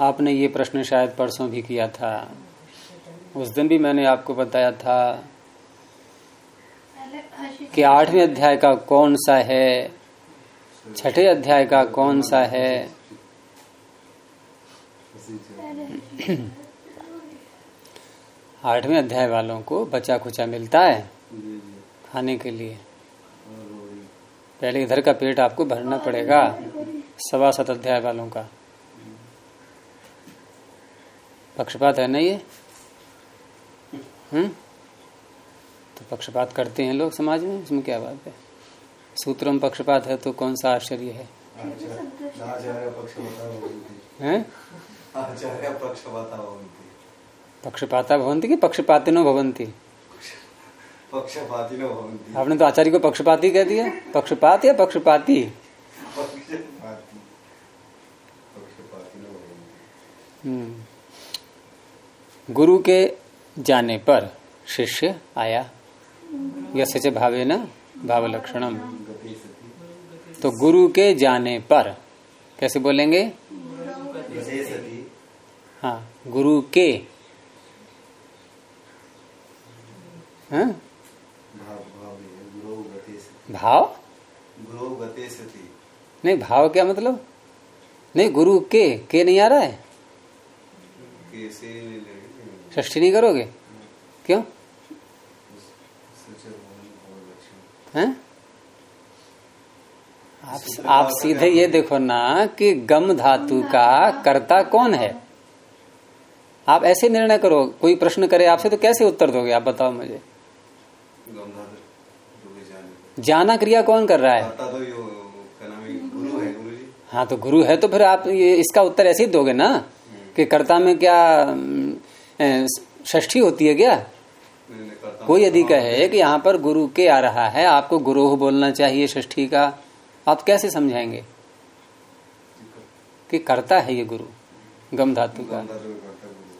आपने ये प्रश्न शायद परसों भी किया था। उस दिन भी मैंने आपको बताया था कि आठवें अध्याय का कौन सा है, छठे अध्याय का कौन सा है। आठवें अध्याय वालों को बचा खुचा मिलता है खाने के लिए। पहले इधर का पेट आपको भरना पड़ेगा सवा सत अध्याय वालों का। पक्षपात है ना ये? हम्म? तो पक्षपात करते हैं लोग समाज में? इसमें क्या बात है? सूत्रों में पक्षपात है तो कौन सा आश्चर्य है? हैं? पक्षपाता भवंती कि पक्षपातिनो भवंती पक्षपाती न भवन्ति। आपने तो आचार्य को पक्षपाती कह दिया। पक्षपात या पक्षपाती? हम्म। गुरु के जाने पर शिष्य आया। यश च भावे न भाव लक्षणम तो गुरु के जाने पर कैसे बोलेंगे? हाँ गुरु के हाँ? भाव भाव नहीं गुरु भाव? गुरु गते सती नहीं भाव क्या मतलब? नहीं गुरु के के नहीं आ रहा है? कैसे नहीं करोगे? क्यों? हैं? आप आप सीधे ये देखो ना कि गम धातु का कर्ता कौन है? आप ऐसे निर्णय करो कोई प्रश्न करे आपसे तो कैसे उत्तर दोगे? आप बताओ मुझे। जाने। क्रिया कौन कर रहा है? तो है गुरु है गुरु हाँ तो गुरु है तो फिर आप ये इसका उत्तर ऐसे ही दोगे ना? कि कर्ता में क्या षष्ठी होती है क्या? हूँ। कोई यदि कहे कि यहाँ पर गुरु के आ रहा है आपको गुरु बोलना चाहिए ष्ठी का? आप कैसे समझाएँगे? कि कर्ता है ये गुरु गम धातु का।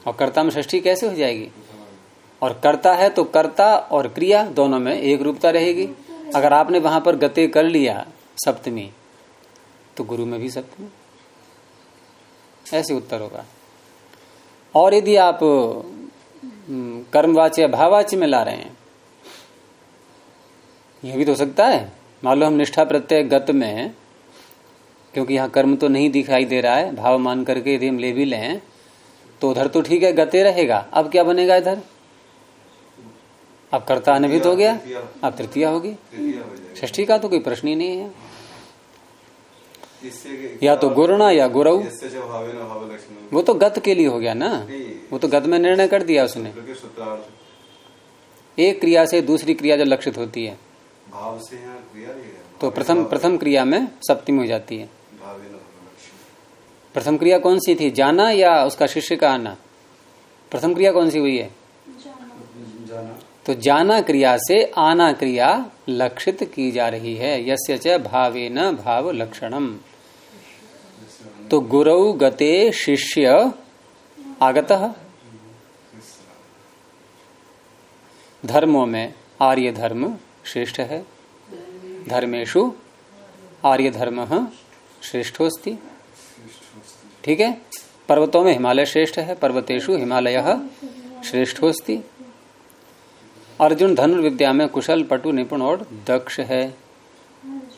और कर्ता में ष्ठी कैसे हो जाएगी? और कर्ता है तो कर्ता और क्रिया दोनों में एक रूपता रहेगी। अगर आपने वहाँ पर गते कर लिया सप्तमी तो गुरु में भी सप्तमी। ऐसे उत्तर होगा। और यदि आप कर्मवाच्य या भाववाच्य में ला रहे हैं, यह भी तो हो सकता है। मान लो हम निष्ठा प्रत्यय गत में, क्योंकि यहाँ कर्म तो नहीं दिखाई दे रहा है, भाव मान करके यदि हम ले भी लें तो उधर तो ठीक है, गते रहेगा। अब क्या बनेगा इधर? अब कर्ता अनभित हो गया अब तृतीया होगी। तृतीय हो जाएगा। षष्ठी का तो कोई प्रश्न ही नहीं है। या तो गुरुणा या गुरु जो वो तो गत के लिए हो गया ना। वो तो गत में निर्णय कर दिया उसने। एक क्रिया से दूसरी क्रिया जब लक्षित होती है भाव से क्रिया तो प्रथम प्रथम क्रिया में सप्तमी हो जाती है। प्रथम क्रिया कौन सी थी जाना या उसका शिष्य का आना? प्रथम क्रिया कौन सी हुई है? जाना। तो जाना क्रिया से आना क्रिया लक्षित की जा रही है। यस्य च भावे न भाव लक्षणम। तो गुरु गते शिष्य आगत। धर्मों में आर्य धर्म श्रेष्ठ है। धर्मेशु आर्य धर्म श्रेष्ठोस्ति ठीक है? पर्वतों में हिमालय श्रेष्ठ है पर्वतेशु हिमालय श्रेष्ठोस्ति अर्जुन धनुर्विद्या में कुशल पटु निपुण और दक्ष है।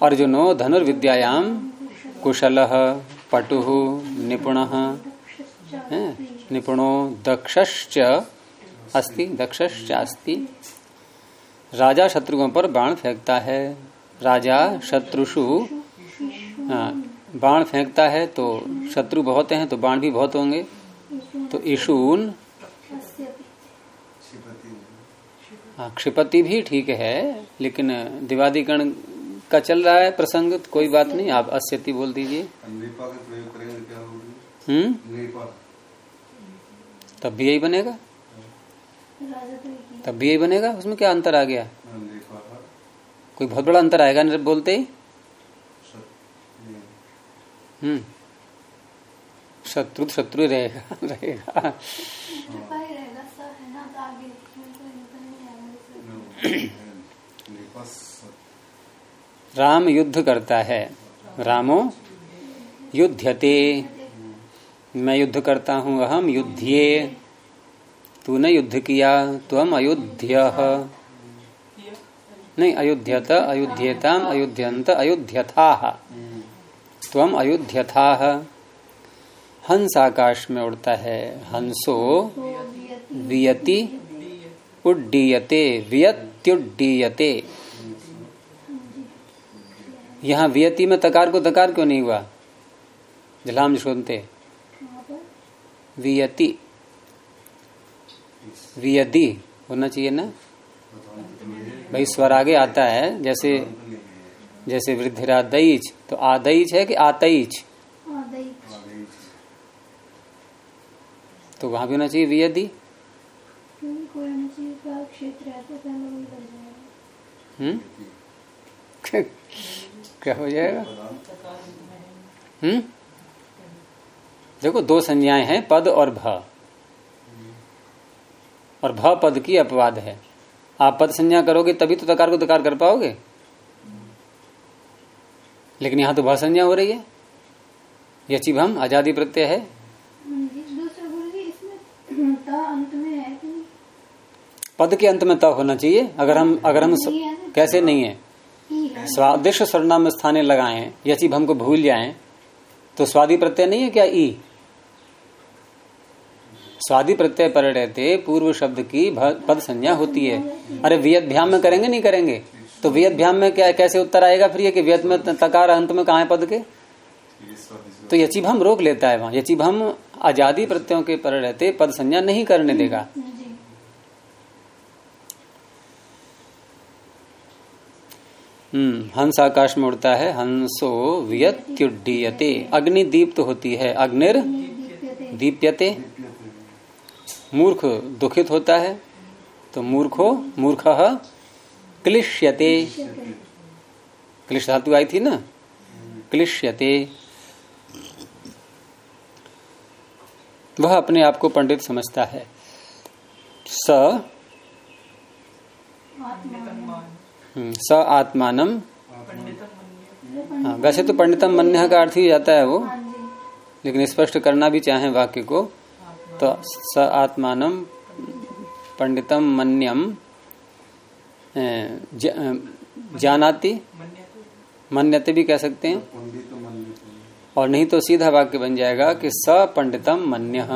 अर्जुनो धनुर्विद्यायाम कुशल पटु निपुण निपुणो दक्षश्च अस्ति दक्षश्च अस्ति राजा शत्रुओं पर बाण फेंकता है। राजा शत्रुषु हाँ, बाण फेंकता है तो शत्रु बहुत हैं तो बाण भी बहुत होंगे। तो ईशून क्षिपति हाँ क्षिपति भी ठीक है लेकिन दिवादिगण का चल रहा है प्रसंग तो कोई बात नहीं आप अस्यति बोल दीजिए। नृपा का प्रयोग करेंगे तो हम्म? तब भी यही बनेगा? तो ही तब भी यही बनेगा? उसमें क्या अंतर आ गया? कोई बहुत बड़ा अंतर आएगा नृप बोलते ही? हम्म। शत्रु शत्रु रहेगा रहेगा कृपा ही रहेगा सा है ना तो आगे इसमें तो इनका नहीं आएगा नृपा राम युद्ध करता है। रामो युद्धते मैं युद्ध करता हूँ, अहम युद्धे तूने युद्ध किया, त्वम अयोध्य। नहीं, अयुध्यत, अयुध्यताम अयुध्यंत अयुध्यथा। त्वम अयुध्यथा। हंस आकाश में उड़ता है। हंसो, वियति। उड्डीयते वियत्युड्डीयते यहाँ वियति में तकार को तकार क्यों नहीं हुआ? जलाम सुनते। वियति। वियति होना चाहिए ना? भाई स्वर आगे आता है जैसे जैसे वृद्धिरा दईच तो आदईच है कि आतईच तो वहाँ भी होना चाहिए वियदि क्योंकि कोई होना चाहिए का क्षेत्र है तो पहले वही लग जाएगा हम्म? क्या हो जाएगा? हम्म? देखो दो संज्ञाएँ हैं पद और भ। और भ पद की अपवाद है। आप पद संज्ञा करोगे तभी तो तकार को तकार कर पाओगे। लेकिन यहाँ तो भ संज्ञा हो रही है। यचिभम आज़ादी प्रत्यय है हाँ जी दूसरा गुरु जी इसमें ता अंत में है कि नहीं? पद के अंत में तब होना चाहिए। अगर हम अगर हम कैसे नहीं है? स्वादिश सर्वनाम स्थाने लगाएँ यचिभ हमको भूल जाए तो स्वादि प्रत्यय नहीं है क्या? ई। स्वादि प्रत्यय पर रहते पूर्व शब्द की पद संज्ञा होती है। अरे वियत में करेंगे नहीं करेंगे? तो वियत में क्या कैसे उत्तर आएगा फिर ये कि वियत में तकार अंत में कहा है पद के? तो यचिभ हम रोक लेता है वहाँ। यचिभ हम आज़ादी प्रत्ययों के पर रहते पद संज्ञा नहीं करने देगा जी हम्म हंस आकाश में उड़ता है हंसो वियत्युड्डीयते। अग्नि दीप्त होती है। अग्निर दीप्यते। मूर्ख दुखित होता है तो मूर्खो मूर्ख क्लिश्यते। क्लिश धातु आई थी ना? क्लिश्यते। वह अपने आप को पंडित समझता है। स हम्म, स आत्मानम। हाँ, वैसे तो पंडितम मन्य का अर्थ ही जाता है वो। लेकिन स्पष्ट करना भी चाहे वाक्य को तो स आत्मानम पंडितम मन्यम अ, ज- मन्यते भी कह सकते हैं। और नहीं तो सीधा वाक्य बन जाएगा कि स पंडितम मन्य।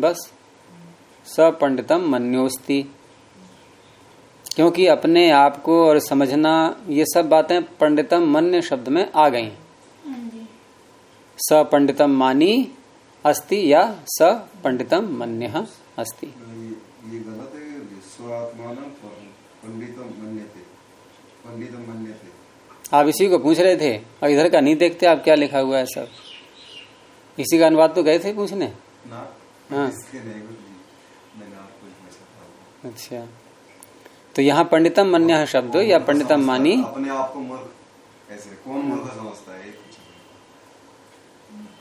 बस। स पंडितम मन्योस्ति क्योंकि अपने आप को और समझना ये सब बातें पंडितम मन्य शब्द में आ गई। हाँ स पंडितम मानी अस्ति या स पंडितम मन्य अस्ति आप इसी को पूछ रहे थे और इधर का नहीं देखते आप क्या लिखा हुआ है सब? इसी का अनुवाद तो गए थे पूछने? ना हाँ। इसके नहीं कुछ भी मैंने आपको इसमें सकता हूँ अच्छा। तो यहाँ पंडितम मन्य शब्द या पंडितम मानी। अपने आप को मूर्ख ऐसे कौन मूर्ख समझता है?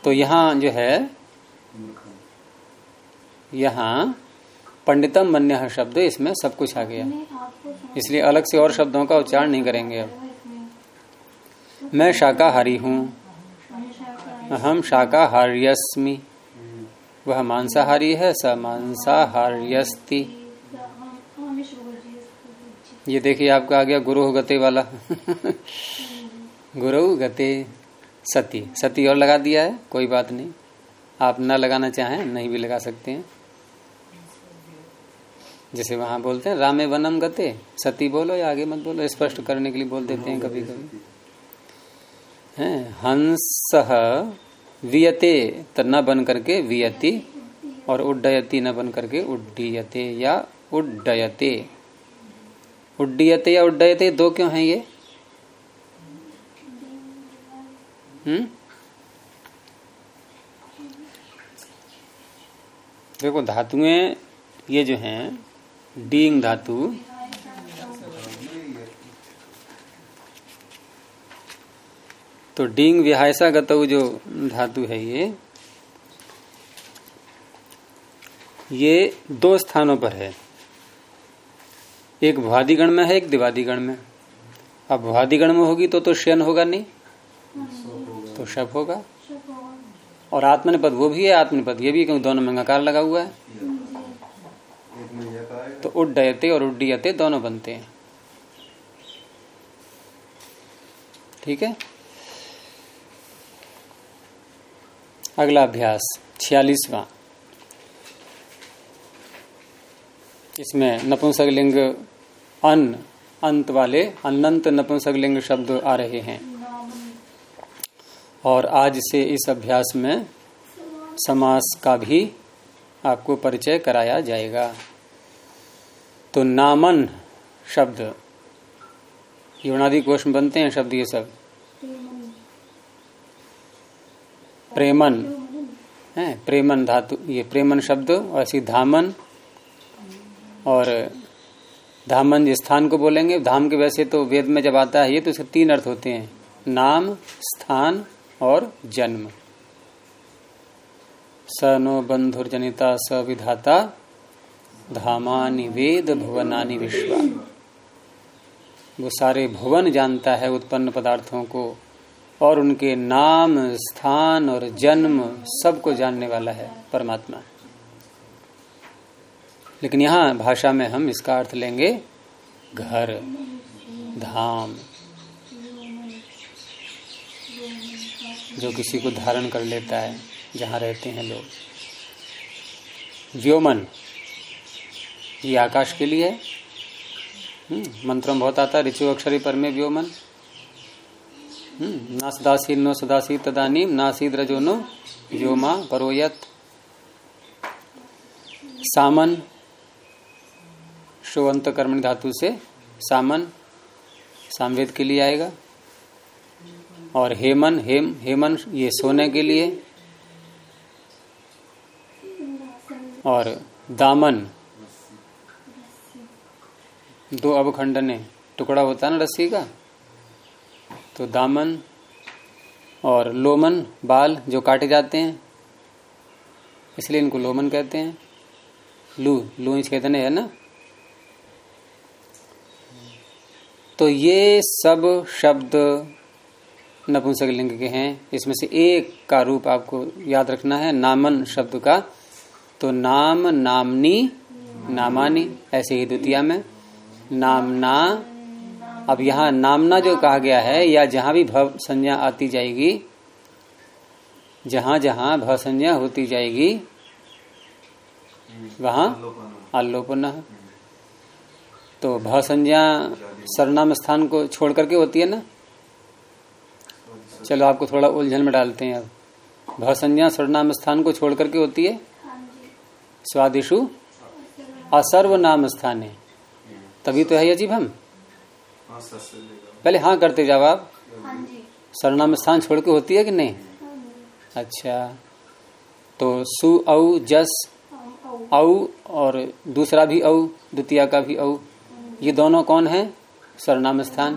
तो यहाँ जो है यहाँ पंडितम मन्य शब्द इसमें सब कुछ आ गया। इसलिए अलग से और शब्दों का उच्चारण नहीं करेंगे अब। मैं शाकाहारी हूँ। हम शाकाहार्यस्मि। वह मांसाहारी है स मांसाहार्यस्ति हम हमेशा गुरु जी इसको ये देखिए आपका आ गया गुरु गते वाला। गुरु गते सती। सती और लगा दिया है, कोई बात नहीं। आप न लगाना चाहें, नहीं भी लगा सकते हैं। जैसे वहाँ बोलते हैं, रामे वनम गते। सती बोलो या आगे मत बोलो, स्पष्ट करने के लिए बोल देते हैं कभी कभी। हैं, हंस वियते तो न बन करके वियति, और उड्डयति न बन करके उड्डीयते या उड्डयते। उड्डीयते या उड्डयते, दो क्यों हैं ये? हम्म? देखो, धातुएँ ये जो हैं डींग धातु तो डींग विहायसा गतऊ जो धातु है ये ये दो स्थानों पर है। एक भुआदिगण में है, एक दिवादिगण में। अब भुआदिगण में होगी तो तो शयन होगा नहीं? तो शब होगा। और आत्मनिपद, वो भी है आत्मनिपद, ये भी क्योंकि दोनों में नकार लगा हुआ है? तो उड्डयते और उड्डीयते दोनों बनते हैं। ठीक है? अगला अभ्यास, छियालीसवां। इसमें नपुंसक लिंग अन, अंत वाले, अनंत नपुंसक लिंग शब्द आ रहे हैं। और आज से इस अभ्यास में समास का भी आपको परिचय कराया जाएगा। तो नामन शब्द। युनादि कोश में बनते हैं शब्द ये सब। प्रेमन। है, प्रेमन धातु, ये प्रेमन शब्द और ऐसी धामन और धामन स्थान को बोलेंगे। धाम के वैसे तो वेद में जब आता है ये तो इसके तीन अर्थ होते हैं। नाम, स्थान और जन्म। स नो बंधुर्जनिता, स विधाता, धामानि वेद भुवनानि विश्वा। वो सारे भुवन जानता है उत्पन्न पदार्थों को, और उनके नाम, स्थान और जन्म सबको जानने वाला है परमात्मा। लेकिन यहाँ भाषा में हम इसका अर्थ लेंगे घर धाम जो किसी को धारण कर लेता है जहाँ रहते हैं लोग। व्योमन ये आकाश के लिए हम्म, मंत्र बहुत आता है ऋचु अक्षरी पर में व्योमन। हम्म, ना सदासी नो सदासी तदानीम नासीद रजो नो व्योमा परोयत। सामन शोअंत कर्मण धातु से सामन सामवेद के लिए आएगा। और हेमन, हेम, हेमन, ये सोने के लिए। और दामन, दो अवखंडने टुकड़ा होता है ना रस्सी का? तो दामन और लोमन, बाल जो काटे जाते हैं, इसलिए इनको लोमन कहते हैं। लू लू कहते है ना? तो ये सब शब्द नपुंसक लिंग के हैं। इसमें से एक का रूप आपको याद रखना है नामन शब्द का। तो नाम नामनी नामानी ऐसे ही द्वितीय में। नामना अब यहाँ नामना जो कहा गया है या जहाँ भी भव संज्ञा आती जाएगी जहाँ जहाँ भव संज्ञा होती जाएगी वहाँ आलोपन। तो भव संज्ञा सरनाम स्थान को छोड़ करके होती है ना? चलो आपको थोड़ा उलझन में डालते हैं अब। भव संज्ञा सरनाम स्थान को छोड़ करके होती है? स्वादिशु? असर्व नाम स्थान। है तभी तो है अजीब हम। पहले हाँ करते जाओ आप। जी सरनाम स्थान छोड़ के होती है कि नहीं? अच्छा। तो सु, औ, जस, औ और दूसरा भी औ, द्वितीय का भी औ। ये दोनों कौन है? सरनाम स्थान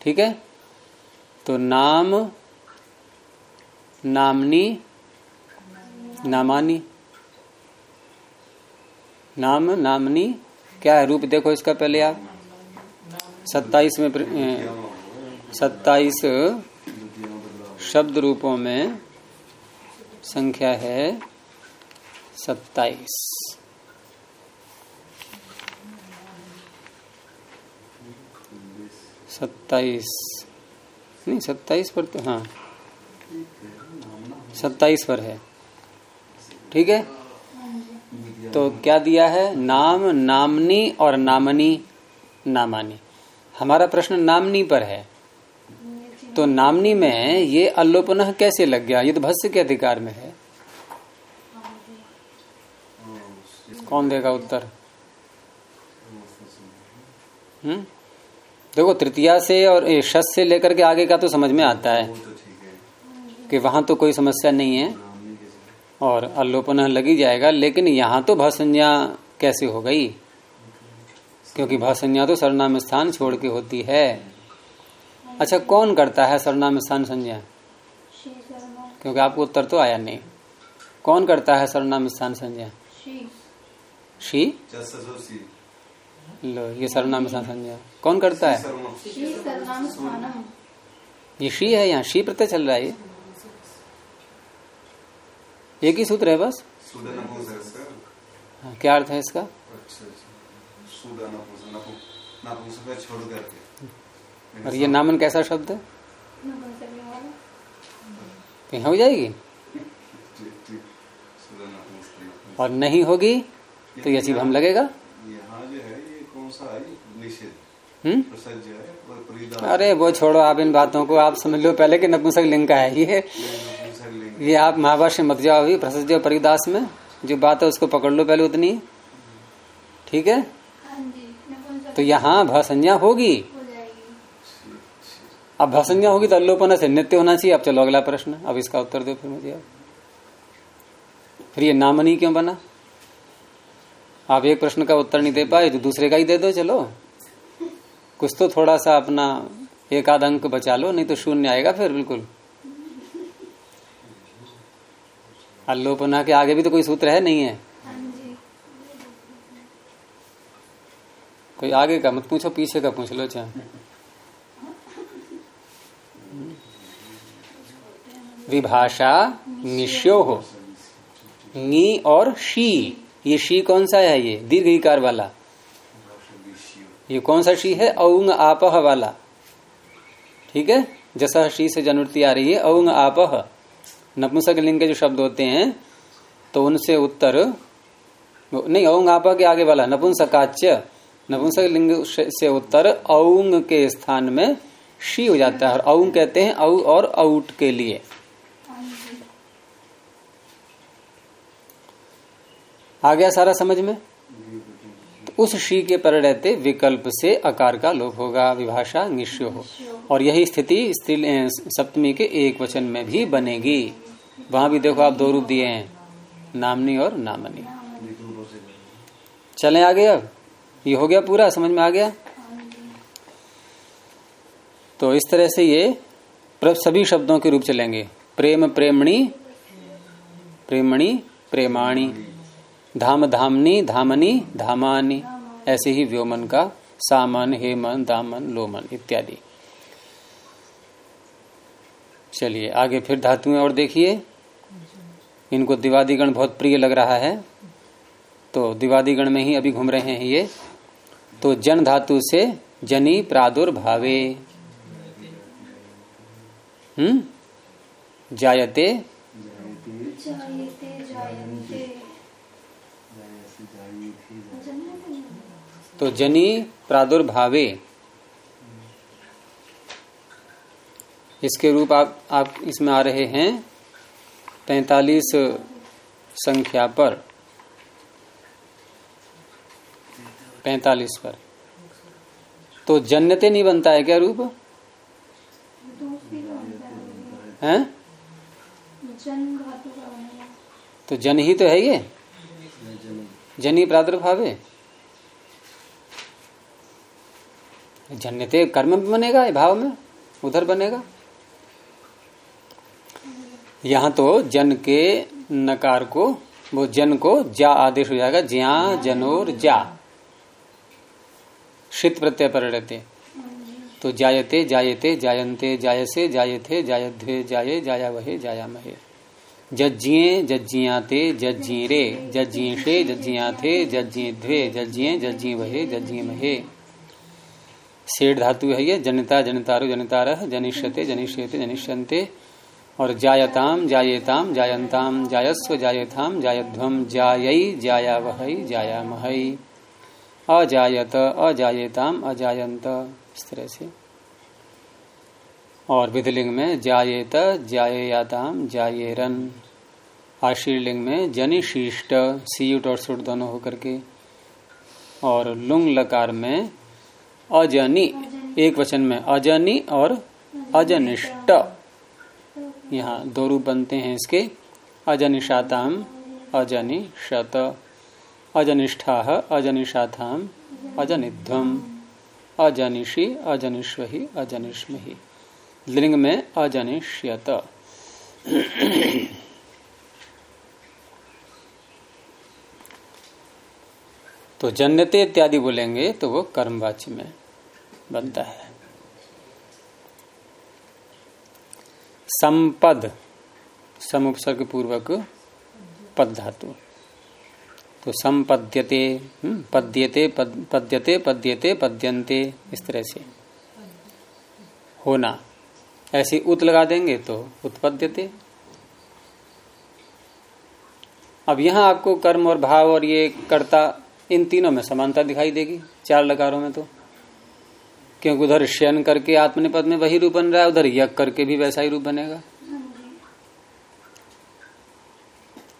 ठीक है? तो नाम, नामनी, नामानी। नाम, नामनी, क्या है रूप? देखो इसका पहले आप। सत्ताईस में सत्ताईस शब्द रूपों में संख्या है सत्ताईस। सत्ताईस। नहीं, सत्ताईस पर तो हाँ। सत्ताईस पर है। ठीक है? तो क्या दिया है? नाम, नामनी और नामनी, नामानी। हमारा प्रश्न नामनी पर है। तो नामनी में ये अल्लोपन कैसे लग गया? ये तो भस्य के अधिकार में है। कौन देगा उत्तर? हम्म? देखो तृतीया से और शस से लेकर के आगे का तो समझ में आता है तो ठीक है। कि वहाँ तो कोई समस्या नहीं है। साथ और अल्लोपन लगी जाएगा लेकिन यहाँ तो भसंज्ञा कैसे हो गई? क्योंकि भसंज्ञा तो सरनाम स्थान छोड़ के होती है। अच्छा कौन करता है सरनाम स्थान संज्ञा क्योंकि आपको उत्तर तो आया नहीं। कौन करता है सरनाम स्थान संज्ञा? श्री। शी लो ये स्थान संज्ञा कौन करता है? सर्वनाम ये शी है यहाँ शी प्रत्यय चल रहा है ये। एक ही सूत्र है बस? हाँ, क्या अर्थ है इसका? और ये नामन कैसा शब्द है? कहीं हो जाएगी? और नहीं होगी तो ये चीज़ हम लगेगा यहाँ जो है ये कौन सा है निषेध हम्म? है अरे वो छोड़ो आप इन बातों को आप समझ लो पहले कि नपुंसक लिंग का है ये। नपुंसक ये आप महाभाष्य मत जाओ अभी प्रसज और परिदास में। जो बात है उसको पकड़ लो पहले उतनी। ठीक है? तो यहाँ भसंज्ञा होगी। अब भसंज्ञा होगी तो अल्लोपना से नित्य होना चाहिए। अब चलो अगला प्रश्न अब इसका उत्तर दो फिर मुझे। अब फिर ये नामनी क्यों बना? आप एक प्रश्न का उत्तर नहीं दे पाए तो दूसरे का ही दे दो, चलो। कुछ तो थोड़ा सा अपना एक आध अंक बचा लो, नहीं तो शून्य आएगा फिर, बिल्कुल। अल्लोपना के आगे भी तो कोई सूत्र है, नहीं है? कोई आगे का? मत पूछो, पीछे का पूछ लो चाहे विभाषा निश्यो। हो नी और शी। ये शी कौन सा है ये? दीर्घ इकार वाला। ये कौन सा शी है? औंग आपह वाला। ठीक है? जैसा शी से जनवृत्ति आ रही है औंग आपह। नपुंसक लिंग के जो शब्द होते हैं तो उनसे उत्तर, नहीं औंग आपह के आगे वाला, नपुंसकाच्य। नपुंसक लिंग से उत्तर औंग के स्थान में शी हो जाता है, और औंग कहते हैं औ और औट के लिए हाँ जी आ गया सारा समझ में? उस शी के पर रहते विकल्प से आकार का लोप होगा, विभाषा निश्चय हो। और यही स्थिति सप्तमी के एक वचन में भी बनेगी। वहाँ भी देखो आप दो रूप दिए हैं, नामनी और नामनी। चलें आगे अब। ये हो गया पूरा, समझ में आ गया? तो इस तरह से ये सभी शब्दों के रूप चलेंगे। प्रेम प्रेमणी प्रेमणी, प्रेमाणी। धाम धामनी धामनी धामानी ऐसे ही व्योमन का सामन, हेमन, दामन, लोमन इत्यादि। चलिए, आगे फिर धातुएँ और देखिए। इनको दिवादिगण बहुत प्रिय लग रहा है। तो दिवादिगण में ही अभी घूम रहे हैं ये। तो जन धातु से जनी प्रादुर्भावे हम्म? जायते। जायते जायते जन्नत तो जनी प्रादुर्भावे। इसके रूप आप आप इसमें आ रहे हैं तैतालीस संख्या पर। पैतालीस पर। तो जन्नते नहीं बनता है क्या रूप? है? तो जन ही तो है ये। जनी प्रादुर्भावे। जन्यते कर्म में बनेगा भाव में, उधर बनेगा। यहाँ तो जन के नकार को, वो जन को जा आदेश हो जाएगा ज्या जनोर, जा। शीत प्रत्यय पर रहते। तो जायते जायते, जायन्ते, जायसे, जायथे, जायध्वे, जाये जाया वहे जाया महे जज्जिए जज्जियाते जज्जीरे जज्जीशे जज्जियाथे जज्जीध्वे जज्जिए जज्जी वहे जज्जी महे सेठ धातु है ये, जनिता, जनितारु, जनितार, जनिष्यते जनिष्यते, जनिष्यन्ते, और जायताम, जायेताम जायंताम जायस्व, जायथाम, जायध्वम जायई जाया वहई जाया महई अजायत, अजायताम अजायंत इस तरह से। और विधिलिंग में जायेत, जाययाताम, जायेरन। आशीर्लिंग में जनिशिष्ट, सीयुट और सुट दोनों होकर के। और लुंग लकार में अजनी, एक वचन में अजनी और अजनिष्ट यहाँ दो रूप बनते हैं इसके। अजनिषाताम, अजनिषत। अजनिष्ठा अजनिषाथाम अजनिध्वम। अजनिषि, अजनिष्वहि, अजनिष्महि। लिंग में अजनिष्यत। तो जन्यते इत्यादि बोलेंगे तो वो कर्मवाच्य में। बनता है। संपद समुपसर्ग पूर्वक पद धातु तो संपद्यते हम्म, पद्यते पद, पद्यते पद्यते पद्यन्ते इस तरह से। होना। ऐसे उत लगा देंगे तो उत्पद्यते। अब यहाँ आपको कर्म और भाव और ये कर्ता इन तीनों में समानता दिखाई देगी चार लकारों में तो। क्योंकि उधर शयन करके आत्मनिपद में वही रूप बन रहा है, उधर यज्ञ करके भी वैसा ही रूप बनेगा।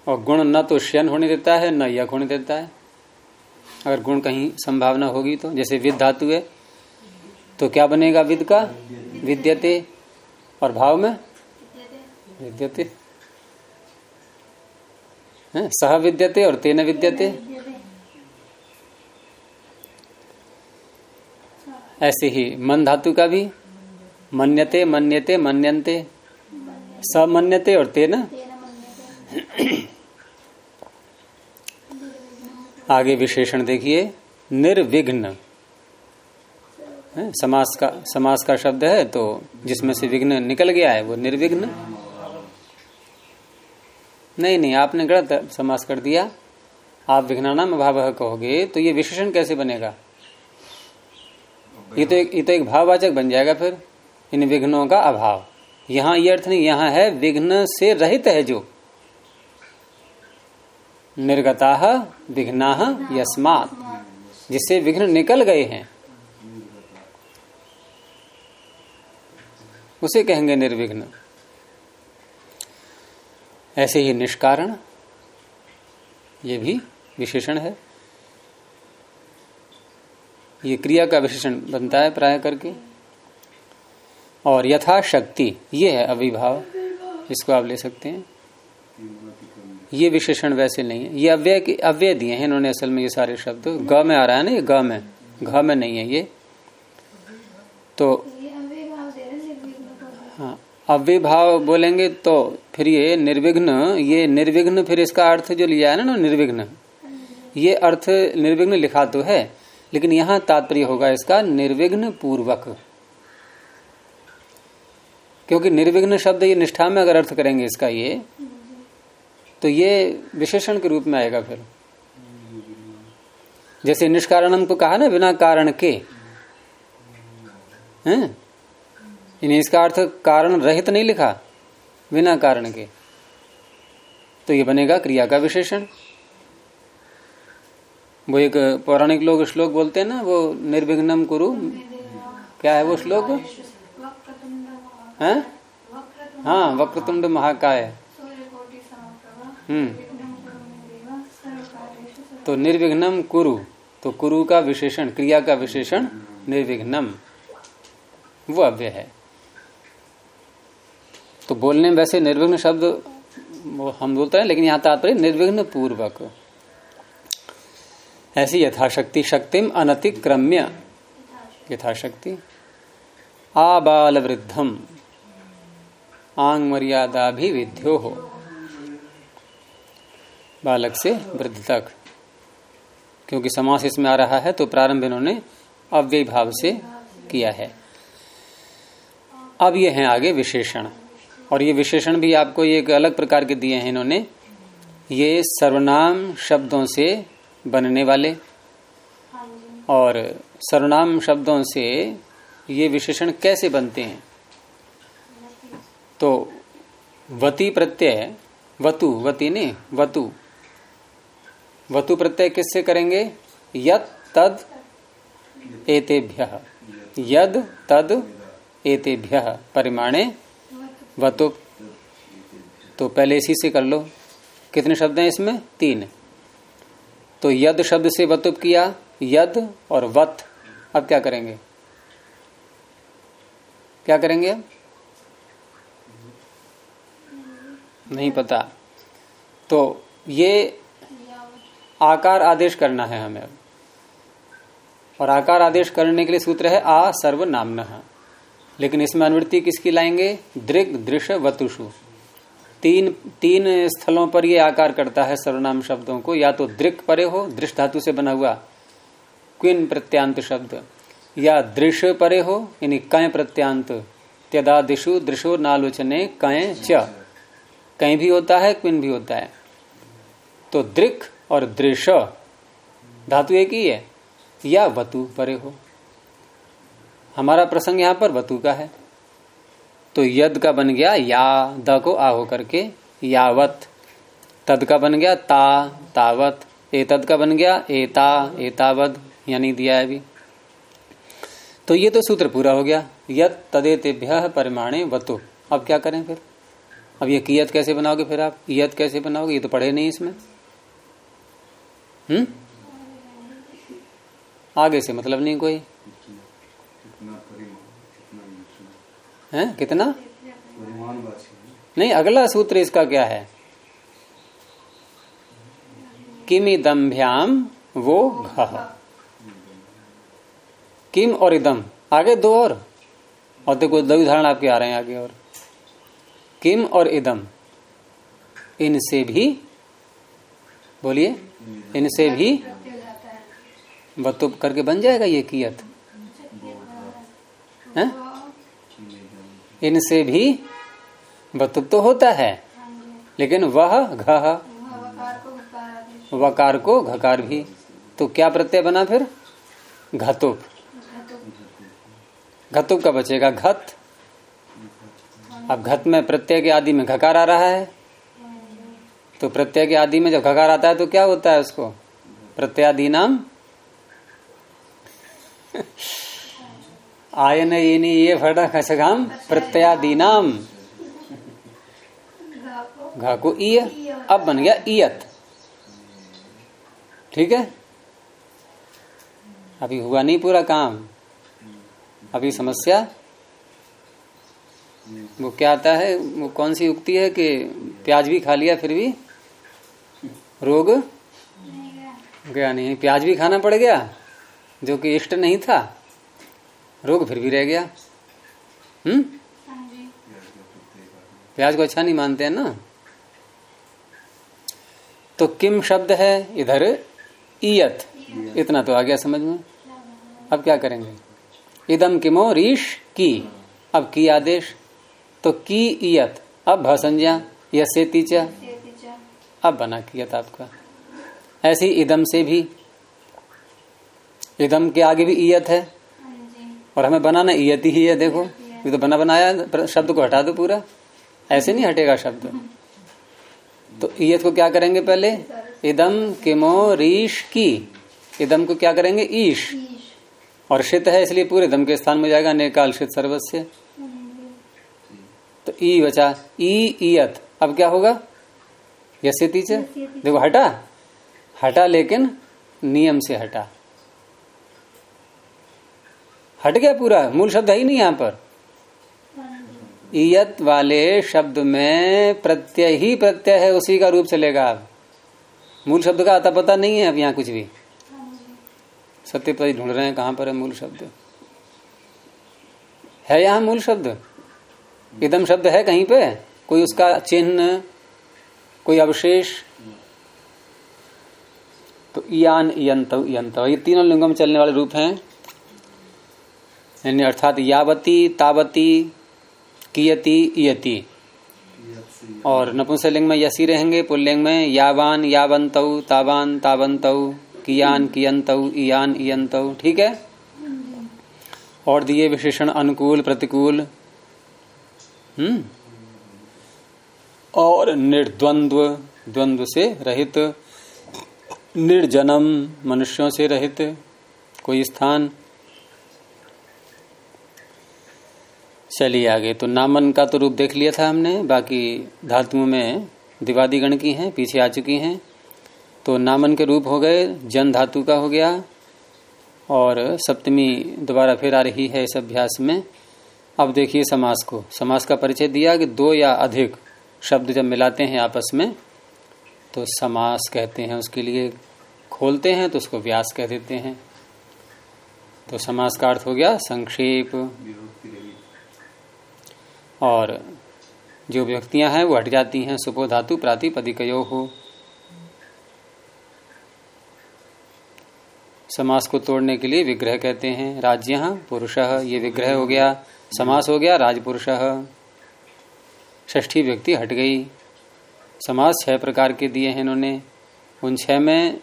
और गुण न तो शयन होने देता है, न यज्ञ होने देता है। अगर गुण कहीं संभावना होगी तो जैसे विद धातु है तो क्या बनेगा विद का? विद्यते। और भाव में? विद्यते। सह विद्यते और तेन विद्यते। ऐसे ही मन धातु का भी मन्यते मन्यते, मन्यन्ते। समन्यते और तेन। आगे विशेषण देखिए। निर्विघ्न। समास का समास का शब्द है तो जिसमें से विघ्न निकल गया है, वो निर्विघ्न। नहीं नहीं, आपने गलत समास कर दिया। आप विघ्नानाम भाव कहोगे तो ये विशेषण कैसे बनेगा? ये तो एक, ये तो एक भाववाचक बन जाएगा फिर, इन विघ्नों का अभाव। यहाँ ये अर्थ नहीं, यहाँ है विघ्न से रहित है जो। निर्गता विघ्ना यस्मात, जिससे विघ्न निकल गए हैं। उसे कहेंगे निर्विघ्न। ऐसे ही निष्कारण, ये भी विशेषण है। ये क्रिया का विशेषण बनता है प्राय करके। और यथाशक्ति, ये है अविभाव। इसको आप ले सकते हैं। ये विशेषण वैसे नहीं है। ये अव्यय अव्यय दिए हैं इन्होंने असल में ये सारे शब्द। ग में आ रहा है ना ये ग में? घ में नहीं है ये। तो हाँ अव्यभाव बोलेंगे तो फिर ये निर्विघ्न ये निर्विघ्न फिर इसका अर्थ जो लिया है ना निर्विघ्न। ये अर्थ निर्विघ्न लिखा तो है। लेकिन यहाँ तात्पर्य होगा इसका निर्विघ्न पूर्वक। क्योंकि निर्विघ्न शब्द ये निष्ठा में अगर अर्थ करेंगे इसका ये तो ये विशेषण के रूप में आएगा फिर। जैसे निष्कारणम को कहा ना, बिना कारण के। हैं? इसका अर्थ कारण रहित नहीं लिखा, बिना कारण के। तो ये बनेगा क्रिया का विशेषण। वो एक पौराणिक लोग श्लोक बोलते हैं ना, वो निर्विघ्नम कुरु। क्या है वो श्लोक? है? हाँ वक्रतुंड महाकाय। हम्म। तो निर्विघ्नम कुरु। तो कुरु का विशेषण, क्रिया का विशेषण निर्विघ्नम वो अव्य है। तो बोलने में वैसे निर्विघ्न शब्द हम बोलते हैं, लेकिन यहाँ तात्पर्य निर्विघ्न पूर्वक ऐसी यथाशक्ति शक्तिम अनतिक्रम्य। यथाशक्ति। आबाल वृद्धम आंग मर्यादा भी विध्यो हो बालक से वृद्ध तक। क्योंकि समास इसमें आ रहा है तो प्रारंभ इन्होंने अव्यय भाव से किया है। अब ये हैं आगे विशेषण। और ये विशेषण भी आपको एक अलग प्रकार के दिए हैं इन्होंने। ये सर्वनाम शब्दों से बनने वाले। और सर्वनाम शब्दों से ये विशेषण कैसे बनते हैं? तो वती प्रत्यय वतु वती ने वतु। वतु प्रत्यय किससे करेंगे? यद तद एतेभ्य। यद तद एतेभ्य परिमाणे। वतु। तो पहले इसी से कर लो। कितने शब्द हैं इसमें? तीन। तो यद शब्द से वतुप किया, यद और वत। अब क्या करेंगे? क्या करेंगे? अब नहीं पता। तो ये आकार आदेश करना है हमें। और आकार आदेश करने के लिए सूत्र है आ सर्व सर्वनामन। लेकिन इसमें अनुवृत्ति किसकी लाएँगे? दृग दृश्य वतुषु। तीन तीन स्थलों पर ये आकार करता है सर्वनाम शब्दों को। या तो दृक परे हो, दृष्ट धातु से बना हुआ क्विन प्रत्यांत शब्द, या दृश्य परे हो, यानी कय प्रत्यांत, त्यदा दिशु, दृशो, नालोचने, कय, च। कहीं भी होता है, क्विन भी होता है। तो दृक और दृश्य धातु एक ही है, या वतु परे हो। हमारा प्रसंग यहाँ पर वतु का है। तो यद का बन गया या, द को आ हो करके, यावत। तद का बन गया ता, तावत। ए तद का बन गया एता एतावद यानी दिया है अभी। तो ये तो सूत्र पूरा हो गया। यद तदेतेभ्य परिमाणे वतु। अब क्या करें फिर? अब ये कियत कैसे बनाओगे फिर आप? यत कैसे बनाओगे? ये तो पढ़े नहीं इसमें। हम्म? आगे से मतलब नहीं कोई कितना परिमाण कितना योजना है? कितना? नहीं अगला सूत्र इसका क्या है? किम इदम्भ्याम वो घ। किम और इदम? आगे दो और। और देखो दो उदाहरण आपके आ रहे हैं आगे और। किम और इदम। इनसे भी बोलिए इनसे भी वतुप करके बन जाएगा ये कियत। है? इनसे भी वतुप तो होता है। लेकिन वह घ वह वकार को घकार भी। तो क्या प्रत्यय बना फिर? घतुप घतुप का बचेगा? घत। अब घत में प्रत्यय के आदि में घकार आ रहा है। तो प्रत्यय के आदि में जब घकार आता है तो क्या होता है उसको? प्रत्यादि नाम? (laughs) आयन ये ये फटा खसगाम प्रत्यादि नाम घा को ईय अब बन गया ईयत। ठीक है? अभी हुआ नहीं पूरा काम। अभी समस्या? वो क्या आता है? वो कौन सी उक्ति है कि प्याज भी खा लिया फिर भी? रोग? गया नहीं। प्याज भी खाना पड़ गया जो कि इष्ट नहीं था। रोग फिर भी रह गया। हम्म? प्याज को अच्छा नहीं मानते हैं ना? तो किम शब्द है इधर? ईयत। इतना तो आ गया समझ में। अब क्या करेंगे? इदम किमो रीश की। अब की आदेश। तो की ईयत। अब भ संज्ञा यसे तीचा अब बना कियत आपका। ऐसी इदम से भी। इदम के आगे भी ईयत है। और हमें बनाना ईयत ही है, देखो। ये तो बना बनाया शब्द को हटा दो पूरा। ऐसे नहीं हटेगा शब्द। तो ईयत को क्या करेंगे पहले? इदम किमो रीश की। इदम को क्या करेंगे? ईश। और शित है, इसलिए पूरे दम के स्थान में जाएगा, नेकाल शित सर्वस्व। हाँ तो ई बचा, ई ईयत। अब क्या होगा? यस्यति च। देखो, हटा। हटा लेकिन नियम से हटा। हट गया पूरा, मूल शब्द है ही नहीं यहाँ पर। ईयत वाले शब्द में प्रत्यय ही प्रत्यय है, उसी का रूप चलेगा। अब मूल शब्द का आता पता नहीं है अब यहाँ कुछ भी। सत्यपति ढूंढ रहे हैं, कहाँ पर है मूल शब्द? है यहाँ मूल शब्द? इदम शब्द है कहीं पे? कोई उसका चिन्ह, कोई अवशेष? तो ईयान ईयंत ईयंत ये तीनों लिंगों में चलने वाले रूप हैं। यानी अर्थात यावती, तावती, कियति, इयति। और नपुंसलिंग में यसी रहेंगे, पुल्लिंग में यावान, यावंत, तावान, तावंतौ, कियान, कियंतौ, इयान, इयंतौ, ठीक है? और दिए विशेषण अनुकूल, प्रतिकूल। हम्म? और निर्द्वंद्व, द्वंद्व से रहित। निर्जनम, मनुष्यों से रहित कोई स्थान। चलिए आगे। तो नामन का तो रूप देख लिया था हमने, बाकी धातुओं में दिवादी गण की हैं, पीछे आ चुकी हैं। तो नामन के रूप हो गए, जन धातु का हो गया, और सप्तमी दोबारा फिर आ रही है इस अभ्यास में। अब देखिए समास को। समास का परिचय दिया कि दो या अधिक शब्द जब मिलाते हैं आपस में तो समास कहते हैं, उसके लिए खोलते हैं तो उसको व्यास कह देते हैं। तो समास का अर्थ हो गया संक्षेप। और जो व्यक्तियाँ हैं वो हट जाती हैं। सुपो धातु प्रातिपदिकयो हो। समास को तोड़ने के लिए विग्रह कहते हैं। राज्य पुरुष, ये विग्रह हो गया। समास हो गया, राजपुरुष। ष्ठी व्यक्ति हट गई। समास छह प्रकार के दिए हैं इन्होंने। उन छह में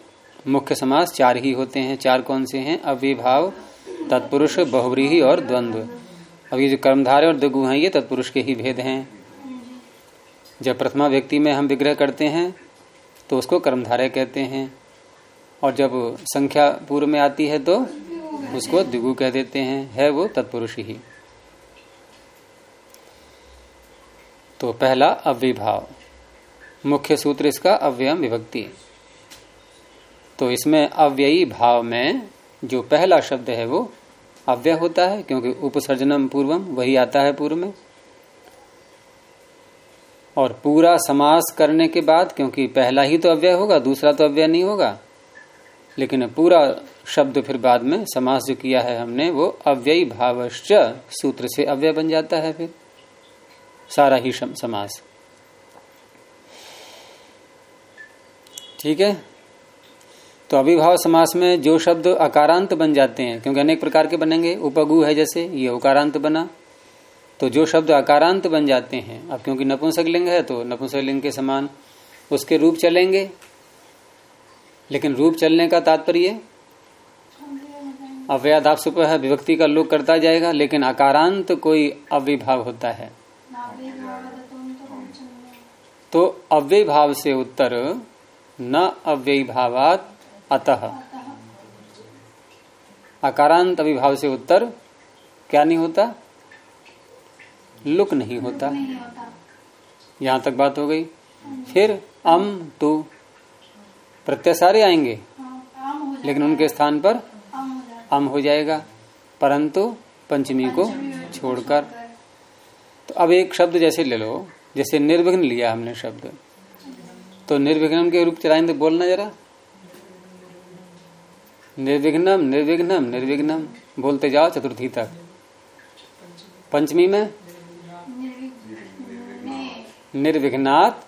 मुख्य समास चार ही होते हैं। चार कौन से हैं? अविभाव तत्पुरुष, बहुव्रीही और द्वंद्व। अब ये जो कर्मधारे और दगु हैं, ये तत्पुरुष के ही भेद हैं। जब प्रथमा व्यक्ति में हम विग्रह करते हैं तो उसको कर्मधारय कहते हैं। और जब संख्या पूर्व में आती है तो उसको द्विगु कह देते हैं। है वो तत्पुरुष ही। तो पहला अव्यभाव मुख्य सूत्र इसका अव्ययम विभक्ति। तो इसमें अव्ययी भाव में जो पहला शब्द है, वो अव्यय होता है, क्योंकि उपसर्जनम पूर्वम, वही आता है पूर्व में। और पूरा समास करने के बाद, क्योंकि पहला ही तो अव्यय होगा, दूसरा तो अव्यय नहीं होगा, लेकिन पूरा शब्द फिर बाद में समास जो किया है हमने, वो अव्ययी भावश्च सूत्र से अव्यय बन जाता है फिर। सारा ही समास। ठीक है? तो अभिभाव समास में जो शब्द अकारांत बन जाते हैं, क्योंकि अनेक प्रकार के बनेंगे, उपगु है जैसे, ये उकारांत बना। तो जो शब्द अकारांत बन जाते हैं, अब क्योंकि नपुंसक लिंग है तो नपुंसक लिंग के समान उसके रूप चलेंगे। लेकिन रूप चलने का तात्पर्य अव्ययादाप सुप है, विभक्ति का लोक करता जाएगा, लेकिन अकारांत कोई अव्यभाव होता है। तो अव्यय भाव से उत्तर, न अव्यय भावात अतः। अकारांत अभिभाव से उत्तर क्या नहीं होता? लुक नहीं होता। यहाँ तक बात हो गई। फिर अम तू। प्रत्यय सारे आएँगे। लेकिन उनके स्थान पर अम हो जाएगा। परंतु पंचमी को छोड़कर। तो अब एक शब्द जैसे ले लो जैसे निर्विघ्न लिया हमने शब्द। तो निर्विघ्न के रूप चलाएँगे बोलना जरा। निर्विघ्नम निर्विघ्नम निर्विघ्नम बोलते जाओ चतुर्थी तक। पंचमी में? निर्विघ्नात।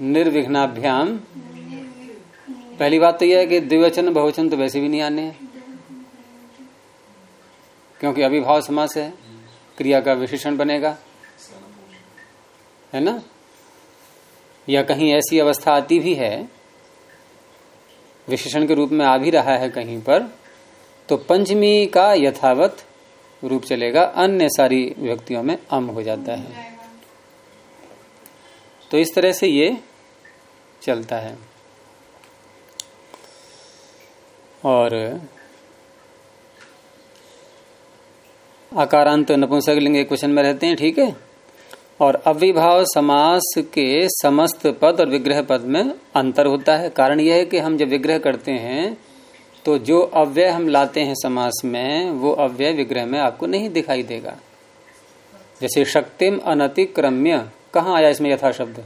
निर्विघ्नाभ्याम। पहली बात तो यह है कि द्विवचन, बहुवचन तो वैसे भी नहीं आने हैं। क्योंकि अभिभाव समास है, क्रिया का विशेषण बनेगा। है ना? या कहीं ऐसी अवस्था आती भी है विशेषण के रूप में आ भी रहा है कहीं पर तो पंचमी का यथावत रूप चलेगा, अन्य सारी व्यक्तियों में अम हो जाता है। तो इस तरह से ये चलता है। और आकारांत नपुंसक लिंग क्वेश्चन में रहते हैं, ठीक है? और अविभाव समास के समस्त पद और विग्रह पद में अंतर होता है। कारण यह है कि हम जब विग्रह करते हैं तो जो अव्यय हम लाते हैं समास में, वो अव्यय विग्रह में आपको नहीं दिखाई देगा। जैसे शक्तिम अनतिक्रम्य, कहा आया इसमें यथा शब्द?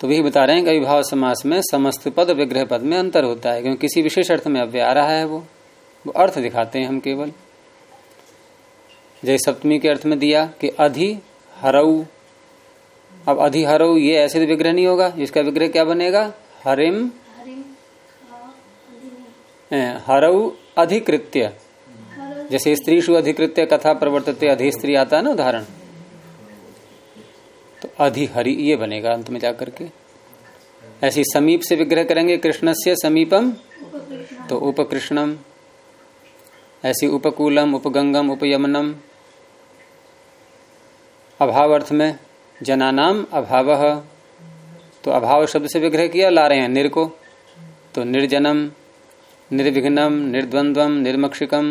तो वही बता रहे हैं कि अभिभाव समास में समस्त पद विग्रह पद में अंतर होता है, क्योंकि किसी विशेष अर्थ में अव्यय आ रहा है वो। वो अर्थ दिखाते हैं हम केवल। जैसे सप्तमी के अर्थ में दिया कि अधि हरऊ। अब अधि हरऊ ये ऐसे तो विग्रह नहीं होगा इसका विग्रह क्या बनेगा? हरिम। हरऊ अधिकृत्य। जैसे स्त्री शु अधिकृत्य कथा प्रवर्तते अधि स्त्री आता है ना उदाहरण? तो अधिहरि ये बनेगा अंत में जाकर के। ऐसी समीप से विग्रह करेंगे कृष्ण से समीपम तो उपकृष्णम। ऐसी उपकूलम उपगंगम उपयमनम। अभाव अर्थ में, जनानाम अभाव। तो अभाव शब्द से विग्रह किया, ला रहे हैं, निर को। तो निर्जनम, निर्विघ्नम, निर्द्वंद्वम, निर्मक्षिकम।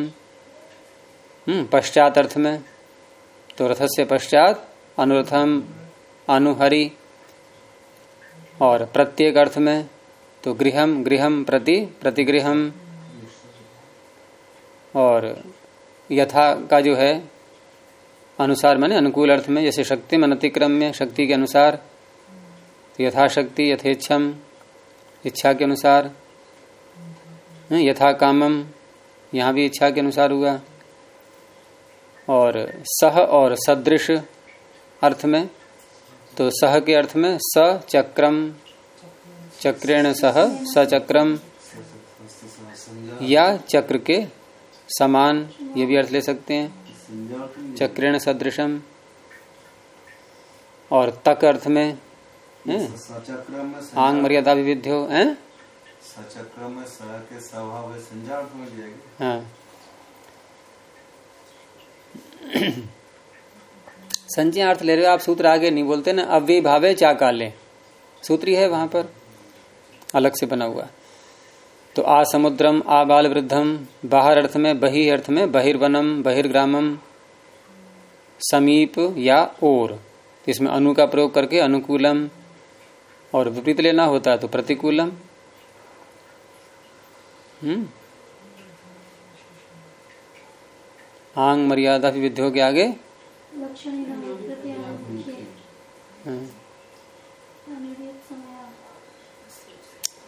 हम्म पश्चात अर्थ में तो रथ से पश्चात अनुरथम, अनुहरि। और प्रत्येक अर्थ में तो गृहम गृहम प्रति, प्रतिगृहम। और यथा का जो है अनुसार माने अनुकूल अर्थ में, जैसे शक्ति मन अतिक्रम्य, शक्ति के अनुसार, यथाशक्ति, यथेच्छम, इच्छा के अनुसार यथा कामम यहाँ भी इच्छा के अनुसार हुआ। और सह और सदृश अर्थ में तो सह के अर्थ में स चक्रम चक्रेण सह, सचक्रम, या चक्र के समान, ये भी अर्थ ले सकते हैं। चक्रेण सदृशम। और तक अर्थ में आंग मर्यादा विविध्यो, है? हाँ। संचय अर्थ ले रहे हो, आप सूत्र आगे नहीं बोलते ना अव्य भावे चा काले सूत्री है वहाँ पर, अलग से बना हुआ। तो आ समुद्रम, आ बाल वृद्धम बाहर अर्थ में बही अर्थ में बहिर्वनम, बहिर्ग्रामम, समीप या ओर। इसमें अनु का प्रयोग करके अनुकूलम और विपरीत लेना होता है तो प्रतिकूलम। हम्म। आंग मर्यादा विध्यो के आगे। हम्म।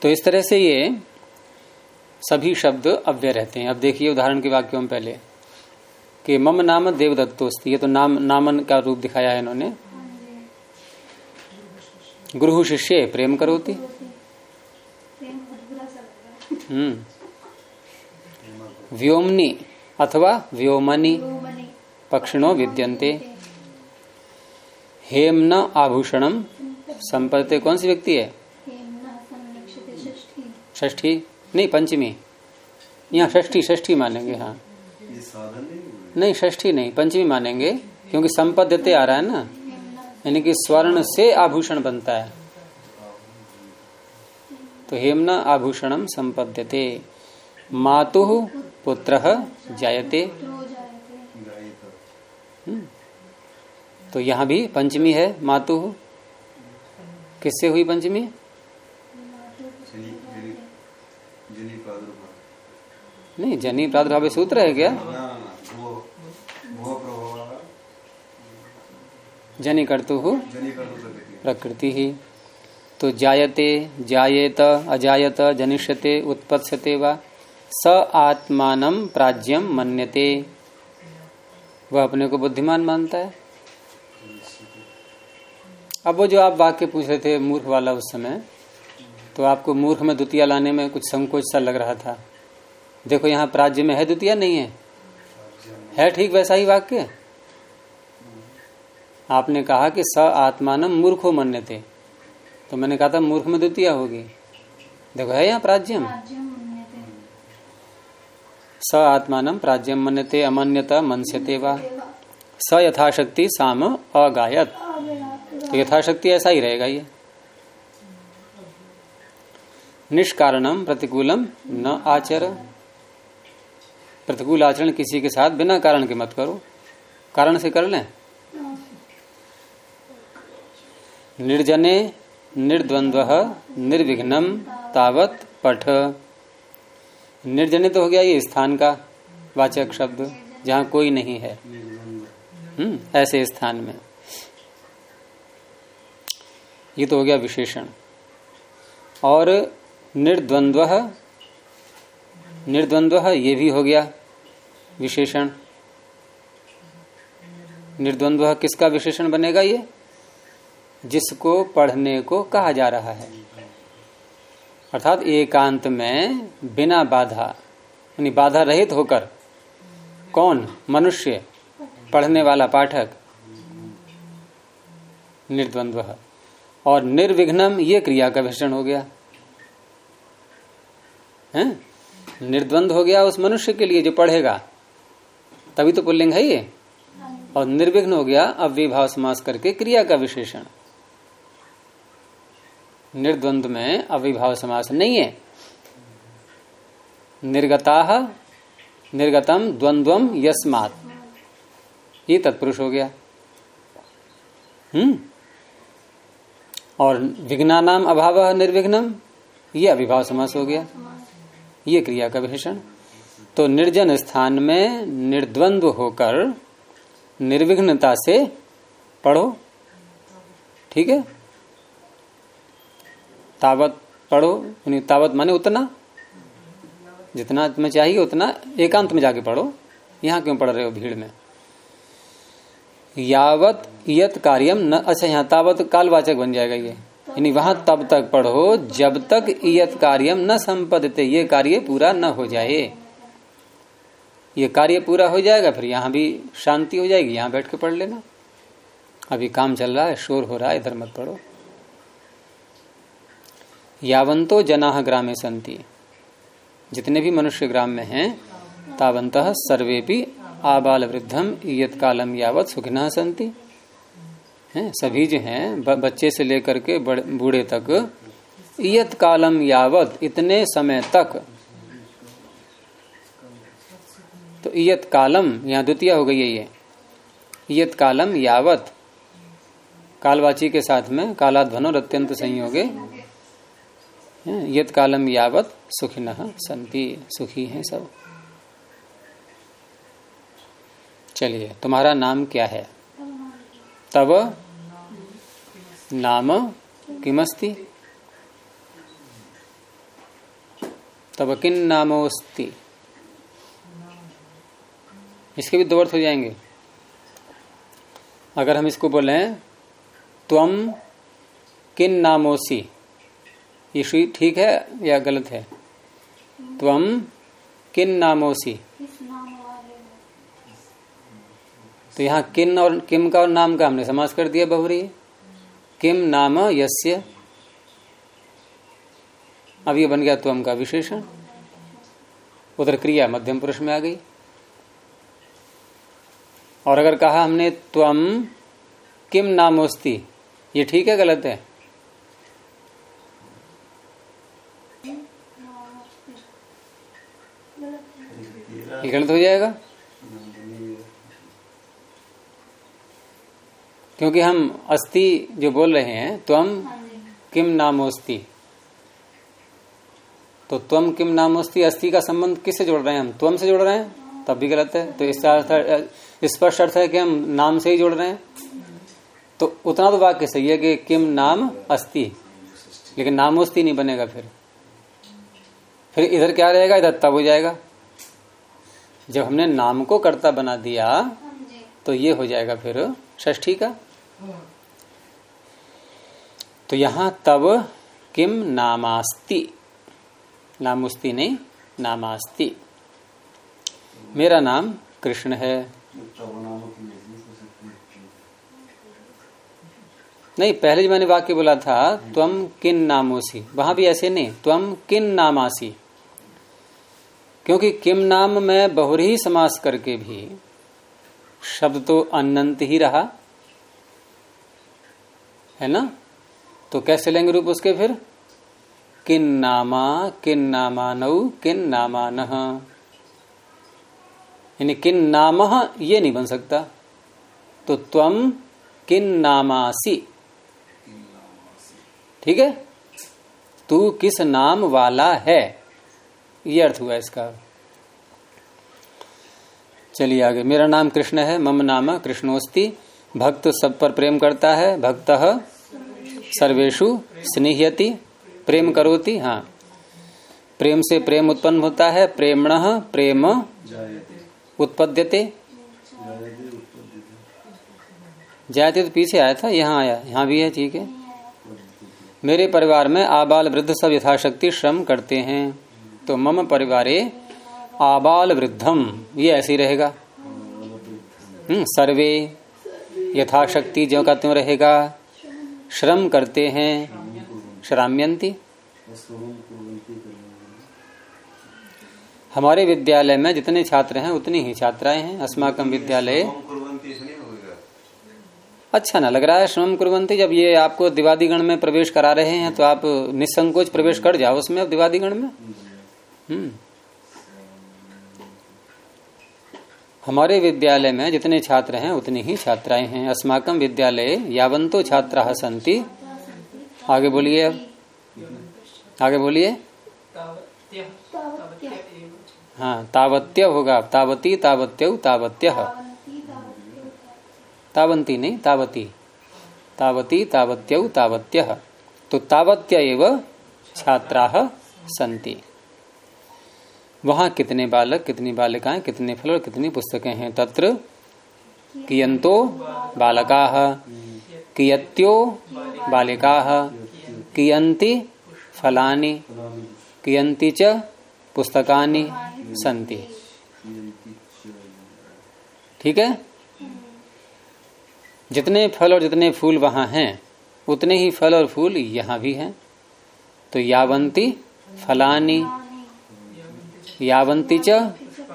तो इस तरह से ये सभी शब्द अव्यय रहते हैं। अब देखिए उदाहरण के वाक्यों में पहले कि मम नाम देवदत्तोस्ति ये तो नाम नामन का रूप दिखाया है इन्होंने। गुरु शिष्य प्रेम करोति। हम्म। व्योमनी अथवा व्योमनी पक्षिणो विद्यन्ते। हेमन आभूषणम संपत्ति कौन सी व्यक्ति है? षष्ठी। नहीं पंचमी। यहाँ षष्ठी षष्ठी मानेंगे हाँ। नहीं षष्ठी नहीं पंचमी मानेंगे क्योंकि संपद्यते आ रहा है ना। यानी कि स्वर्ण से आभूषण बनता है। तो हेमना आभूषणम संपद्यते। मातु पुत्र जायते। गायित तो यहाँ भी पंचमी है मातु। किससे हुई पंचमी जनी जनी जनी प्रादुर्भाव नहीं, जनी प्रादुर्भाव सूत्र है क्या? जनी करतु देखिए प्रकृति ही। तो जायते, जायेत, अजायत, जनिष्यते, उत्पत्स्यते वा स आत्मान प्राज्यम मन्यते। वह अपने को बुद्धिमान मानता है। अब वो जो आप वाक्य पूछ रहे थे मूर्ख वाला उस समय तो आपको मूर्ख में द्वितीय लाने में कुछ संकोच सा लग रहा था। देखो यहाँ प्राज्य में है द्वितीय नहीं है। है ठीक वैसा ही वाक्य? आपने कहा कि स आत्मान मूर्खो मन्य थे तो मैंने कहा था मूर्ख में द्वितीय होगी। देखो है यहाँ प्राज्यम? राज्यम स आत्मान प्राज्यम मन्यते अमन्यता मनस्यते वा। स यथाशक्ति साम अगायत। तो यथाशक्ति ऐसा ही रहेगा ये। निष्कारणम प्रतिकूलम न आचर। प्रतिकूल आचरण किसी के साथ बिना कारण के मत करो। कारण से कर लें। निर्जने, निर्द्वंद्व निर्विघ्नम तावत पठ। निर्जने तो हो गया ये स्थान का वाचक शब्द, जहाँ कोई नहीं है। हम्म ऐसे स्थान में। ये तो हो गया विशेषण। और निर्द्वंद्व निर्द्वंद्व ये भी हो गया विशेषण। निर्द्वंद्व किसका विशेषण बनेगा ये? जिसको पढ़ने को कहा जा रहा है। अर्थात एकांत में बिना बाधा, यानी बाधा रहित होकर, कौन? मनुष्य, पढ़ने वाला पाठक। निर्द्वंद्व और निर्विघ्नम ये क्रिया का विशेषण हो गया। है? निर्द्वंद हो गया उस मनुष्य के लिए जो पढ़ेगा। तभी तो पुल्लिंग है ये। और निर्विघ्न हो गया अव्यभाव समास करके क्रिया का विशेषण। निर्द्वंद में अविभाव समास नहीं है। निर्गता, निर्गतम, द्वंद्वम, यस्मात। ये तत्पुरुष हो गया। हम्म। और विघ्ना नाम अभाव निर्विघ्नम, ये अविभाव समास हो गया। ये क्रिया का विशेषण। तो निर्जन स्थान में निर्द्वंद्व होकर निर्विघ्नता से पढ़ो। ठीक है? तावत पढ़ो, यानी तावत माने उतना। जितना तुम्हें चाहिए उतना एकांत में जाके पढ़ो। यहाँ क्यों पढ़ रहे हो भीड़ में? यावत यत कार्यम न अच्छा यहाँ तावत कालवाचक बन जाएगा ये। यानी वहाँ तब तक पढ़ो जब तक इयत कार्यम न संपदते ये कार्य पूरा न हो जाए। ये कार्य पूरा हो जाएगा, फिर यहाँ भी शांति हो जाएगी, यहाँ बैठ के पढ़ लेना। अभी काम चल रहा है, शोर हो रहा है, इधर मत पढ़ो। यावंतो जना ग्रामे संति जितने भी मनुष्य ग्राम में हैं तावंत सर्वे भी आबाल वृद्धम इयत कालम यावत सुखिना संति हैं, सभी जो हैं बच्चे से लेकर के बूढ़े तक, इयत कालम यावत, इतने समय तक। तो इयत कालम, यहाँ द्वितीय हो गई है ये। इयत कालम यावत, कालवाची के साथ में, कालाध्वनो अत्यंत संयोगे। यत कालम यावत, सुखिन संति सुखी हैं सब। चलिए, तुम्हारा नाम क्या है? तब नाम किमस्ति? तब किन नामोस्ति इसके भी दो अर्थ हो जाएँगे। अगर हम इसको बोले त्वम किन नामोसी ये ठीक है या गलत है? त्वम किन नामोसी किस नाम वाले हो? तो यहाँ किन और किम का और नाम का हमने समास कर दिया बहुरी। किम नाम यस्य। अब ये बन गया त्वम का विशेषण। उधर क्रिया मध्यम पुरुष में आ गई। और अगर कहा हमने त्वम किम नामोस्ती, ये ठीक है, गलत है? ये गलत हो जाएगा? क्योंकि हम अस्थि जो बोल रहे हैं त्वम किम नामोस्ती तो त्वम किम नामोस्ती अस्थि का संबंध किससे जोड़ रहे हैं हम? त्वम से जोड़ रहे हैं? तब भी गलत है। तो इसका अर्थ स्पष्ट अर्थ है कि हम नाम से ही जोड़ रहे हैं। तो उतना तो वाक्य सही है कि किम नाम अस्थि लेकिन नामोस्ती नहीं बनेगा फिर। फिर इधर क्या रहेगा? इधर तब हो जाएगा। जब हमने नाम को कर्ता बना दिया हाँ तो ये हो जाएगा फिर ष्ठी का। तो यहाँ तब किम नामास्ति? नामुस्ति नहीं, नामास्ति। मेरा नाम कृष्ण है। नहीं, पहले मैंने वाक्य बोला था त्वम किन नामोसी वहाँ भी ऐसे नहीं त्वम किन नामासी। क्योंकि किम नाम में बहुरी समास करके भी शब्द तो अनंत ही रहा। है ना? तो कैसे लेंगे रूप उसके फिर? किन नामा किन नामा नौ किन नामा नह यानी किन नाम ये नहीं बन सकता। तो त्वम किन नामासी। ठीक है? तू किस नाम वाला है? ये अर्थ हुआ इसका। चलिए आगे। मेरा नाम कृष्ण है, मम नाम कृष्णोस्ति। भक्त सब पर प्रेम करता है भक्त सर्वेशु स्नेहयति प्रेम करोति हाँ। प्रेम से प्रेम उत्पन्न होता है प्रेमण प्रेम उत्पद्यते। जायते तो पीछे आया था यहाँ आया यहाँ भी है ठीक है। मेरे परिवार में आबाल वृद्ध सब यथाशक्ति श्रम करते हैं तो मम परिवारे आबाल वृद्धम ये ऐसे ही रहेगा। हम्म, सर्वे यथाशक्ति ज्यो का त्यों रहेगा। श्रम करते हैं। श्राम्यंती। हमारे विद्यालय में जितने छात्र हैं, उतनी ही छात्राएँ हैं। अस्माकम विद्यालय अच्छा ना लग रहा है, श्रम कुरवंती, जब ये आपको दिवादीगण में प्रवेश करा रहे हैं तो आप निसंकोच प्रवेश कर जाओ उसमें दिवादीगण में। हम्म। हमारे विद्यालय में जितने छात्र हैं, उतनी ही छात्राएँ हैं। अस्माकम विद्यालय यावंतो छात्रा संति आगे बोलिए आगे बोलिए। हाँ तावत्य होगा। तावती, तावत्यौ, तावत्य। तावत्य तावंती नहीं, तावती। तावती, तावत्यौ, तावत्य। तो तावत्य एव छात्रा संति वहाँ कितने बालक, कितनी बालिकाएँ, कितने फल और कितनी पुस्तकें हैं? तत्र कियंतो बालका, कियत्यो बालिका कियंती फलानि कियंती च पुस्तकानि संति ठीक है? जितने फल और जितने फूल वहाँ हैं, उतने ही फल और फूल यहाँ भी हैं। तो यावंती फलानी यावंती च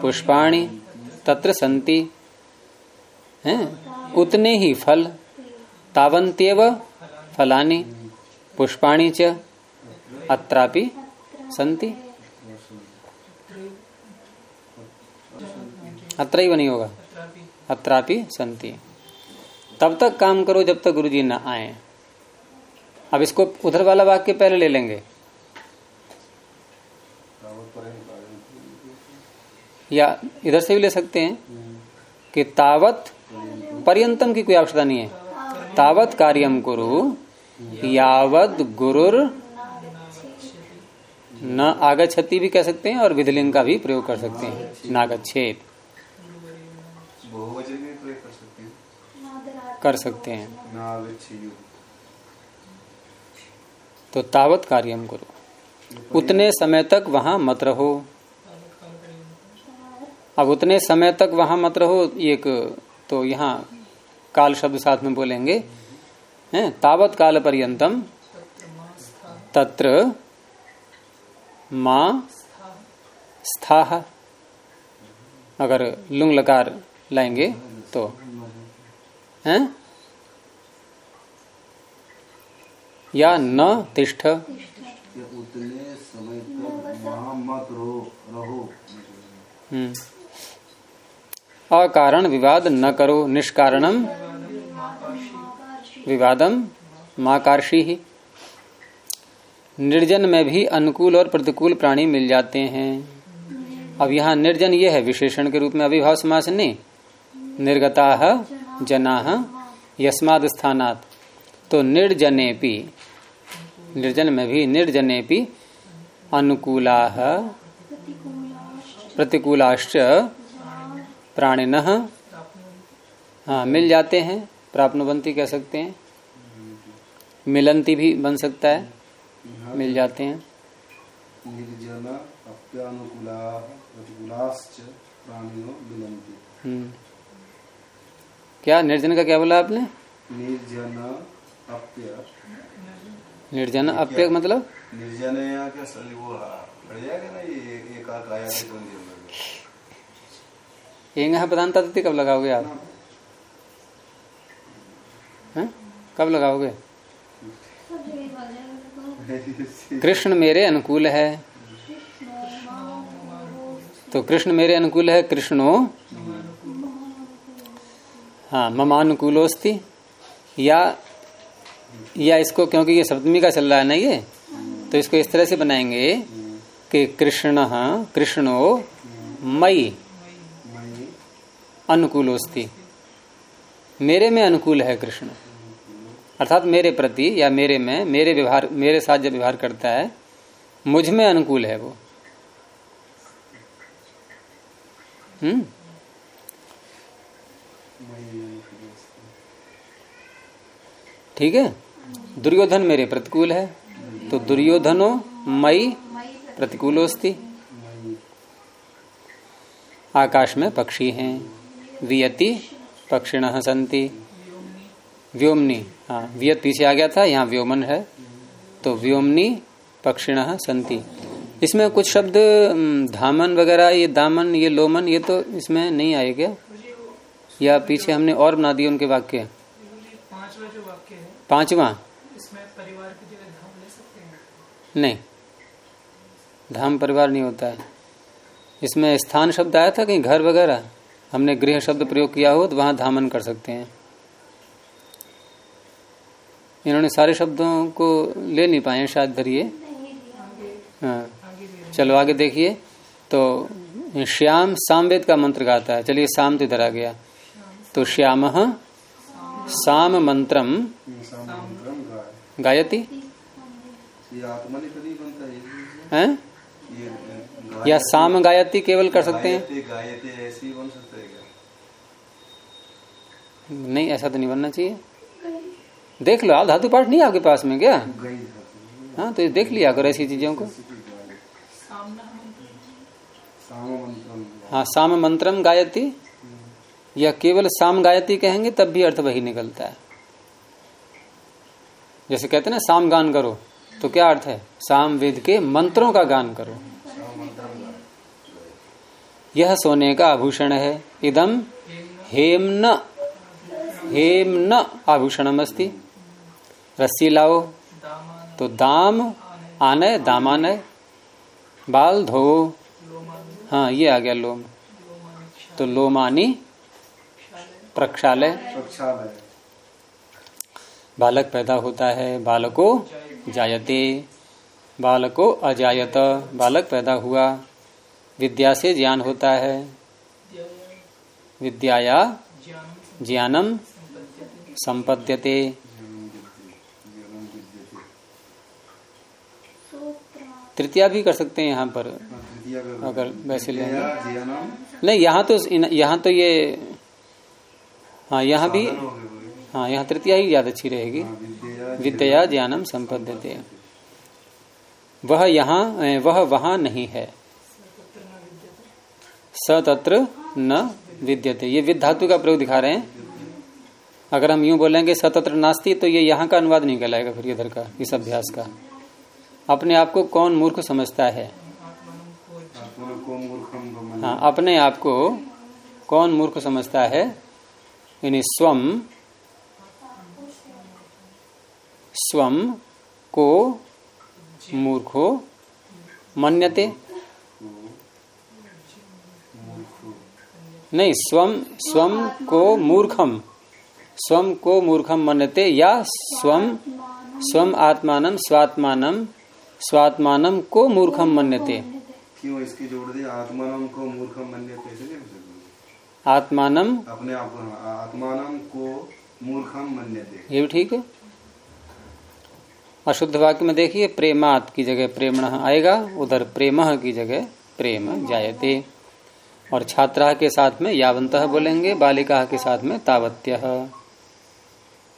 पुष्पाणि, तत्र संति हैं? उतने ही फल तावंत्येव फलानी, पुष्पाणी च अत्रापि संति अत्रैव नहीं होगा अत्रापि संति तब तक काम करो जब तक गुरुजी न आए। अब इसको उधर वाला वाक्य पहले ले लेंगे। या इधर से भी ले सकते हैं कि तावत पर्यंतम की कोई आवश्यकता नहीं है। तावत कार्यम कुरु यावत गुरुर न आगछति भी कह सकते हैं और विधलिंग का भी प्रयोग कर सकते हैं। नागच्छेद। कर सकते हैं। तो तावत कार्यम करो। उतने समय तक वहाँ मत रहो। अब उतने समय तक वहाँ मत रहो एक तो यहाँ काल शब्द साथ में बोलेंगे। हैं? तावत काल पर्यंतम। तत्र माँ स्थाह। अगर लुंग लकार लाएँगे तो। हैं? या न तिष्ठ। उतने समय तक वहाँ मत रहो रहो। हम्म। अकारण विवाद न करो निष्कारणम विवादम माकार्षी ही। निर्जन में भी अनुकूल और प्रतिकूल प्राणी मिल जाते हैं। अब यहाँ निर्जन ये है, विशेषण के रूप में अभिभाव समास ने। निर्गता जना यस्माद स्थानात। तो निर्जने भी निर्जन में भी निर्जने भी अनुकूला प्रतिकूलाश्च प्राणिन। हाँ मिल जाते हैं प्राप्नुबंती कह सकते हैं। मिलंती भी बन सकता है मिल जाते हैं। हम्म। क्या निर्जन का क्या बोला आपने? निर्जन अप्य। निर्जन अप्य मतलब? निर्जन क्या वो जाएगा ना ये एक आक आया के बन जाएगा ये प्रधानता तिथि कब लगाओगे आप? कब लगाओगे? कृष्ण मेरे अनुकूल है। तो कृष्ण मेरे अनुकूल है, कृष्णो। हाँ ममानुकूलोस्ति। या या इसको, क्योंकि ये सप्तमी का चल रहा है ना ये तो इसको इस तरह से बनाएँगे कि कृष्ण, कृष्णो मई अनुकूलोस्ति मेरे में अनुकूल है कृष्ण। अर्थात मेरे प्रति या मेरे में, मेरे व्यवहार, मेरे साथ जब व्यवहार करता है, मुझमें अनुकूल है वो। हम्म? ठीक है? दुर्योधन मेरे प्रतिकूल है तो दुर्योधनो मई प्रतिकूलोस्ति आकाश में पक्षी हैं। वियति, पक्षिण संति व्योमनी हाँ वियत पीछे आ गया था, यहाँ व्योमन है। तो व्योमनी, पक्षिण संति इसमें कुछ शब्द धामन वगैरह, ये दामन, ये लोमन, ये तो इसमें नहीं आए क्या? या पीछे हमने और बना दिए उनके वाक्य? पांचवा। नहीं। धाम परिवार नहीं होता है। इसमें स्थान शब्द आया था कहीं? घर वगैरह? हमने गृह शब्द प्रयोग किया हो तो वहाँ धामन कर सकते हैं। इन्होंने सारे शब्दों को ले नहीं पाए शायद धरिए। हाँ चलो आगे देखिए। तो श्याम सामवेद का मंत्र गाता है। चलिए साम तो इधर आ गया। तो श्याम साम मंत्रम गायती। या साम गायती केवल कर सकते हैं गायते गायते ऐसे ही बन सकता है क्या नहीं, ऐसा तो नहीं बनना चाहिए। देख लो, आप धातु पाठ नहीं आपके पास में क्या? हाँ तो देख लिया करो ऐसी चीज़ों को। हाँ साम मंत्रम गायती। या केवल साम गायती कहेंगे, तब भी अर्थ वही निकलता है। जैसे कहते हैं ना, साम गान करो तो क्या अर्थ है? साम वेद के मंत्रों का गान करो। यह सोने का आभूषण है। इदम हेमन हेमन आभूषणम अस्ति रस्सी लाओ। तो दाम आनय, दामानय। बाल धो। हाँ ये आ गया लोम। तो लोमानी प्रक्षालय। बालक पैदा होता है, बालको जायते। बालको अजायत, बालक पैदा हुआ। विद्या से ज्ञान होता है। विद्याया ज्ञान ज्ञानम संपद्यते। तृतीया भी कर सकते हैं यहाँ पर, अगर वैसे ज्ञानम नहीं, यहाँ तो यहाँ तो ये हाँ यहाँ भी हो, यहाँ तृतीया ही ज़्यादा अच्छी रहेगी। विद्या ज्ञानम संपद्यते। वह यहाँ वह वहाँ नहीं है। स तत्र न विद्यते। ये विद धातु का प्रयोग दिखा रहे हैं। अगर हम यूँ बोलेंगे सतत्र नास्ती तो ये यहाँ का अनुवाद नहीं कहलाएगा फिर इधर का, इस अभ्यास का। अपने आप को कौन मूर्ख समझता है? हाँ अपने आप को कौन मूर्ख समझता है? यानी स्वम स्वम को मूर्खो मन्यते। नहीं, स्वम स्वम को मूर्खम। स्वम को मूर्खम मन्यते या स्वम स्वम आत्मानम स्वात्मानम स्वात्मानम को मूर्खम मन्यते। क्यों इसकी जोड़ दी? आत्मानम को मूर्खम हो? सकते आत्मानम अपने आप को आत्मानम को मूर्खम मन्यते। ये भी ठीक है। अशुद्ध वाक्य में देखिए प्रेमात की जगह प्रेमण आएगा उधर प्रेम की जगह प्रेम जायते। और छात्रा के साथ में यावंत बोलेंगे बालिका के साथ में तावत्य।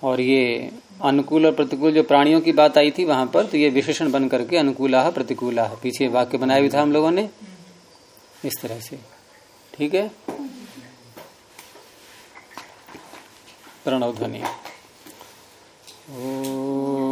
और ये अनुकूल और प्रतिकूल जो प्राणियों की बात आई थी वहाँ पर तो ये विशेषण बन करके अनुकूला प्रतिकूला पीछे वाक्य बनाया भी था हम लोगों ने। इस तरह से। ठीक है? प्रणव ध्वनि। ओ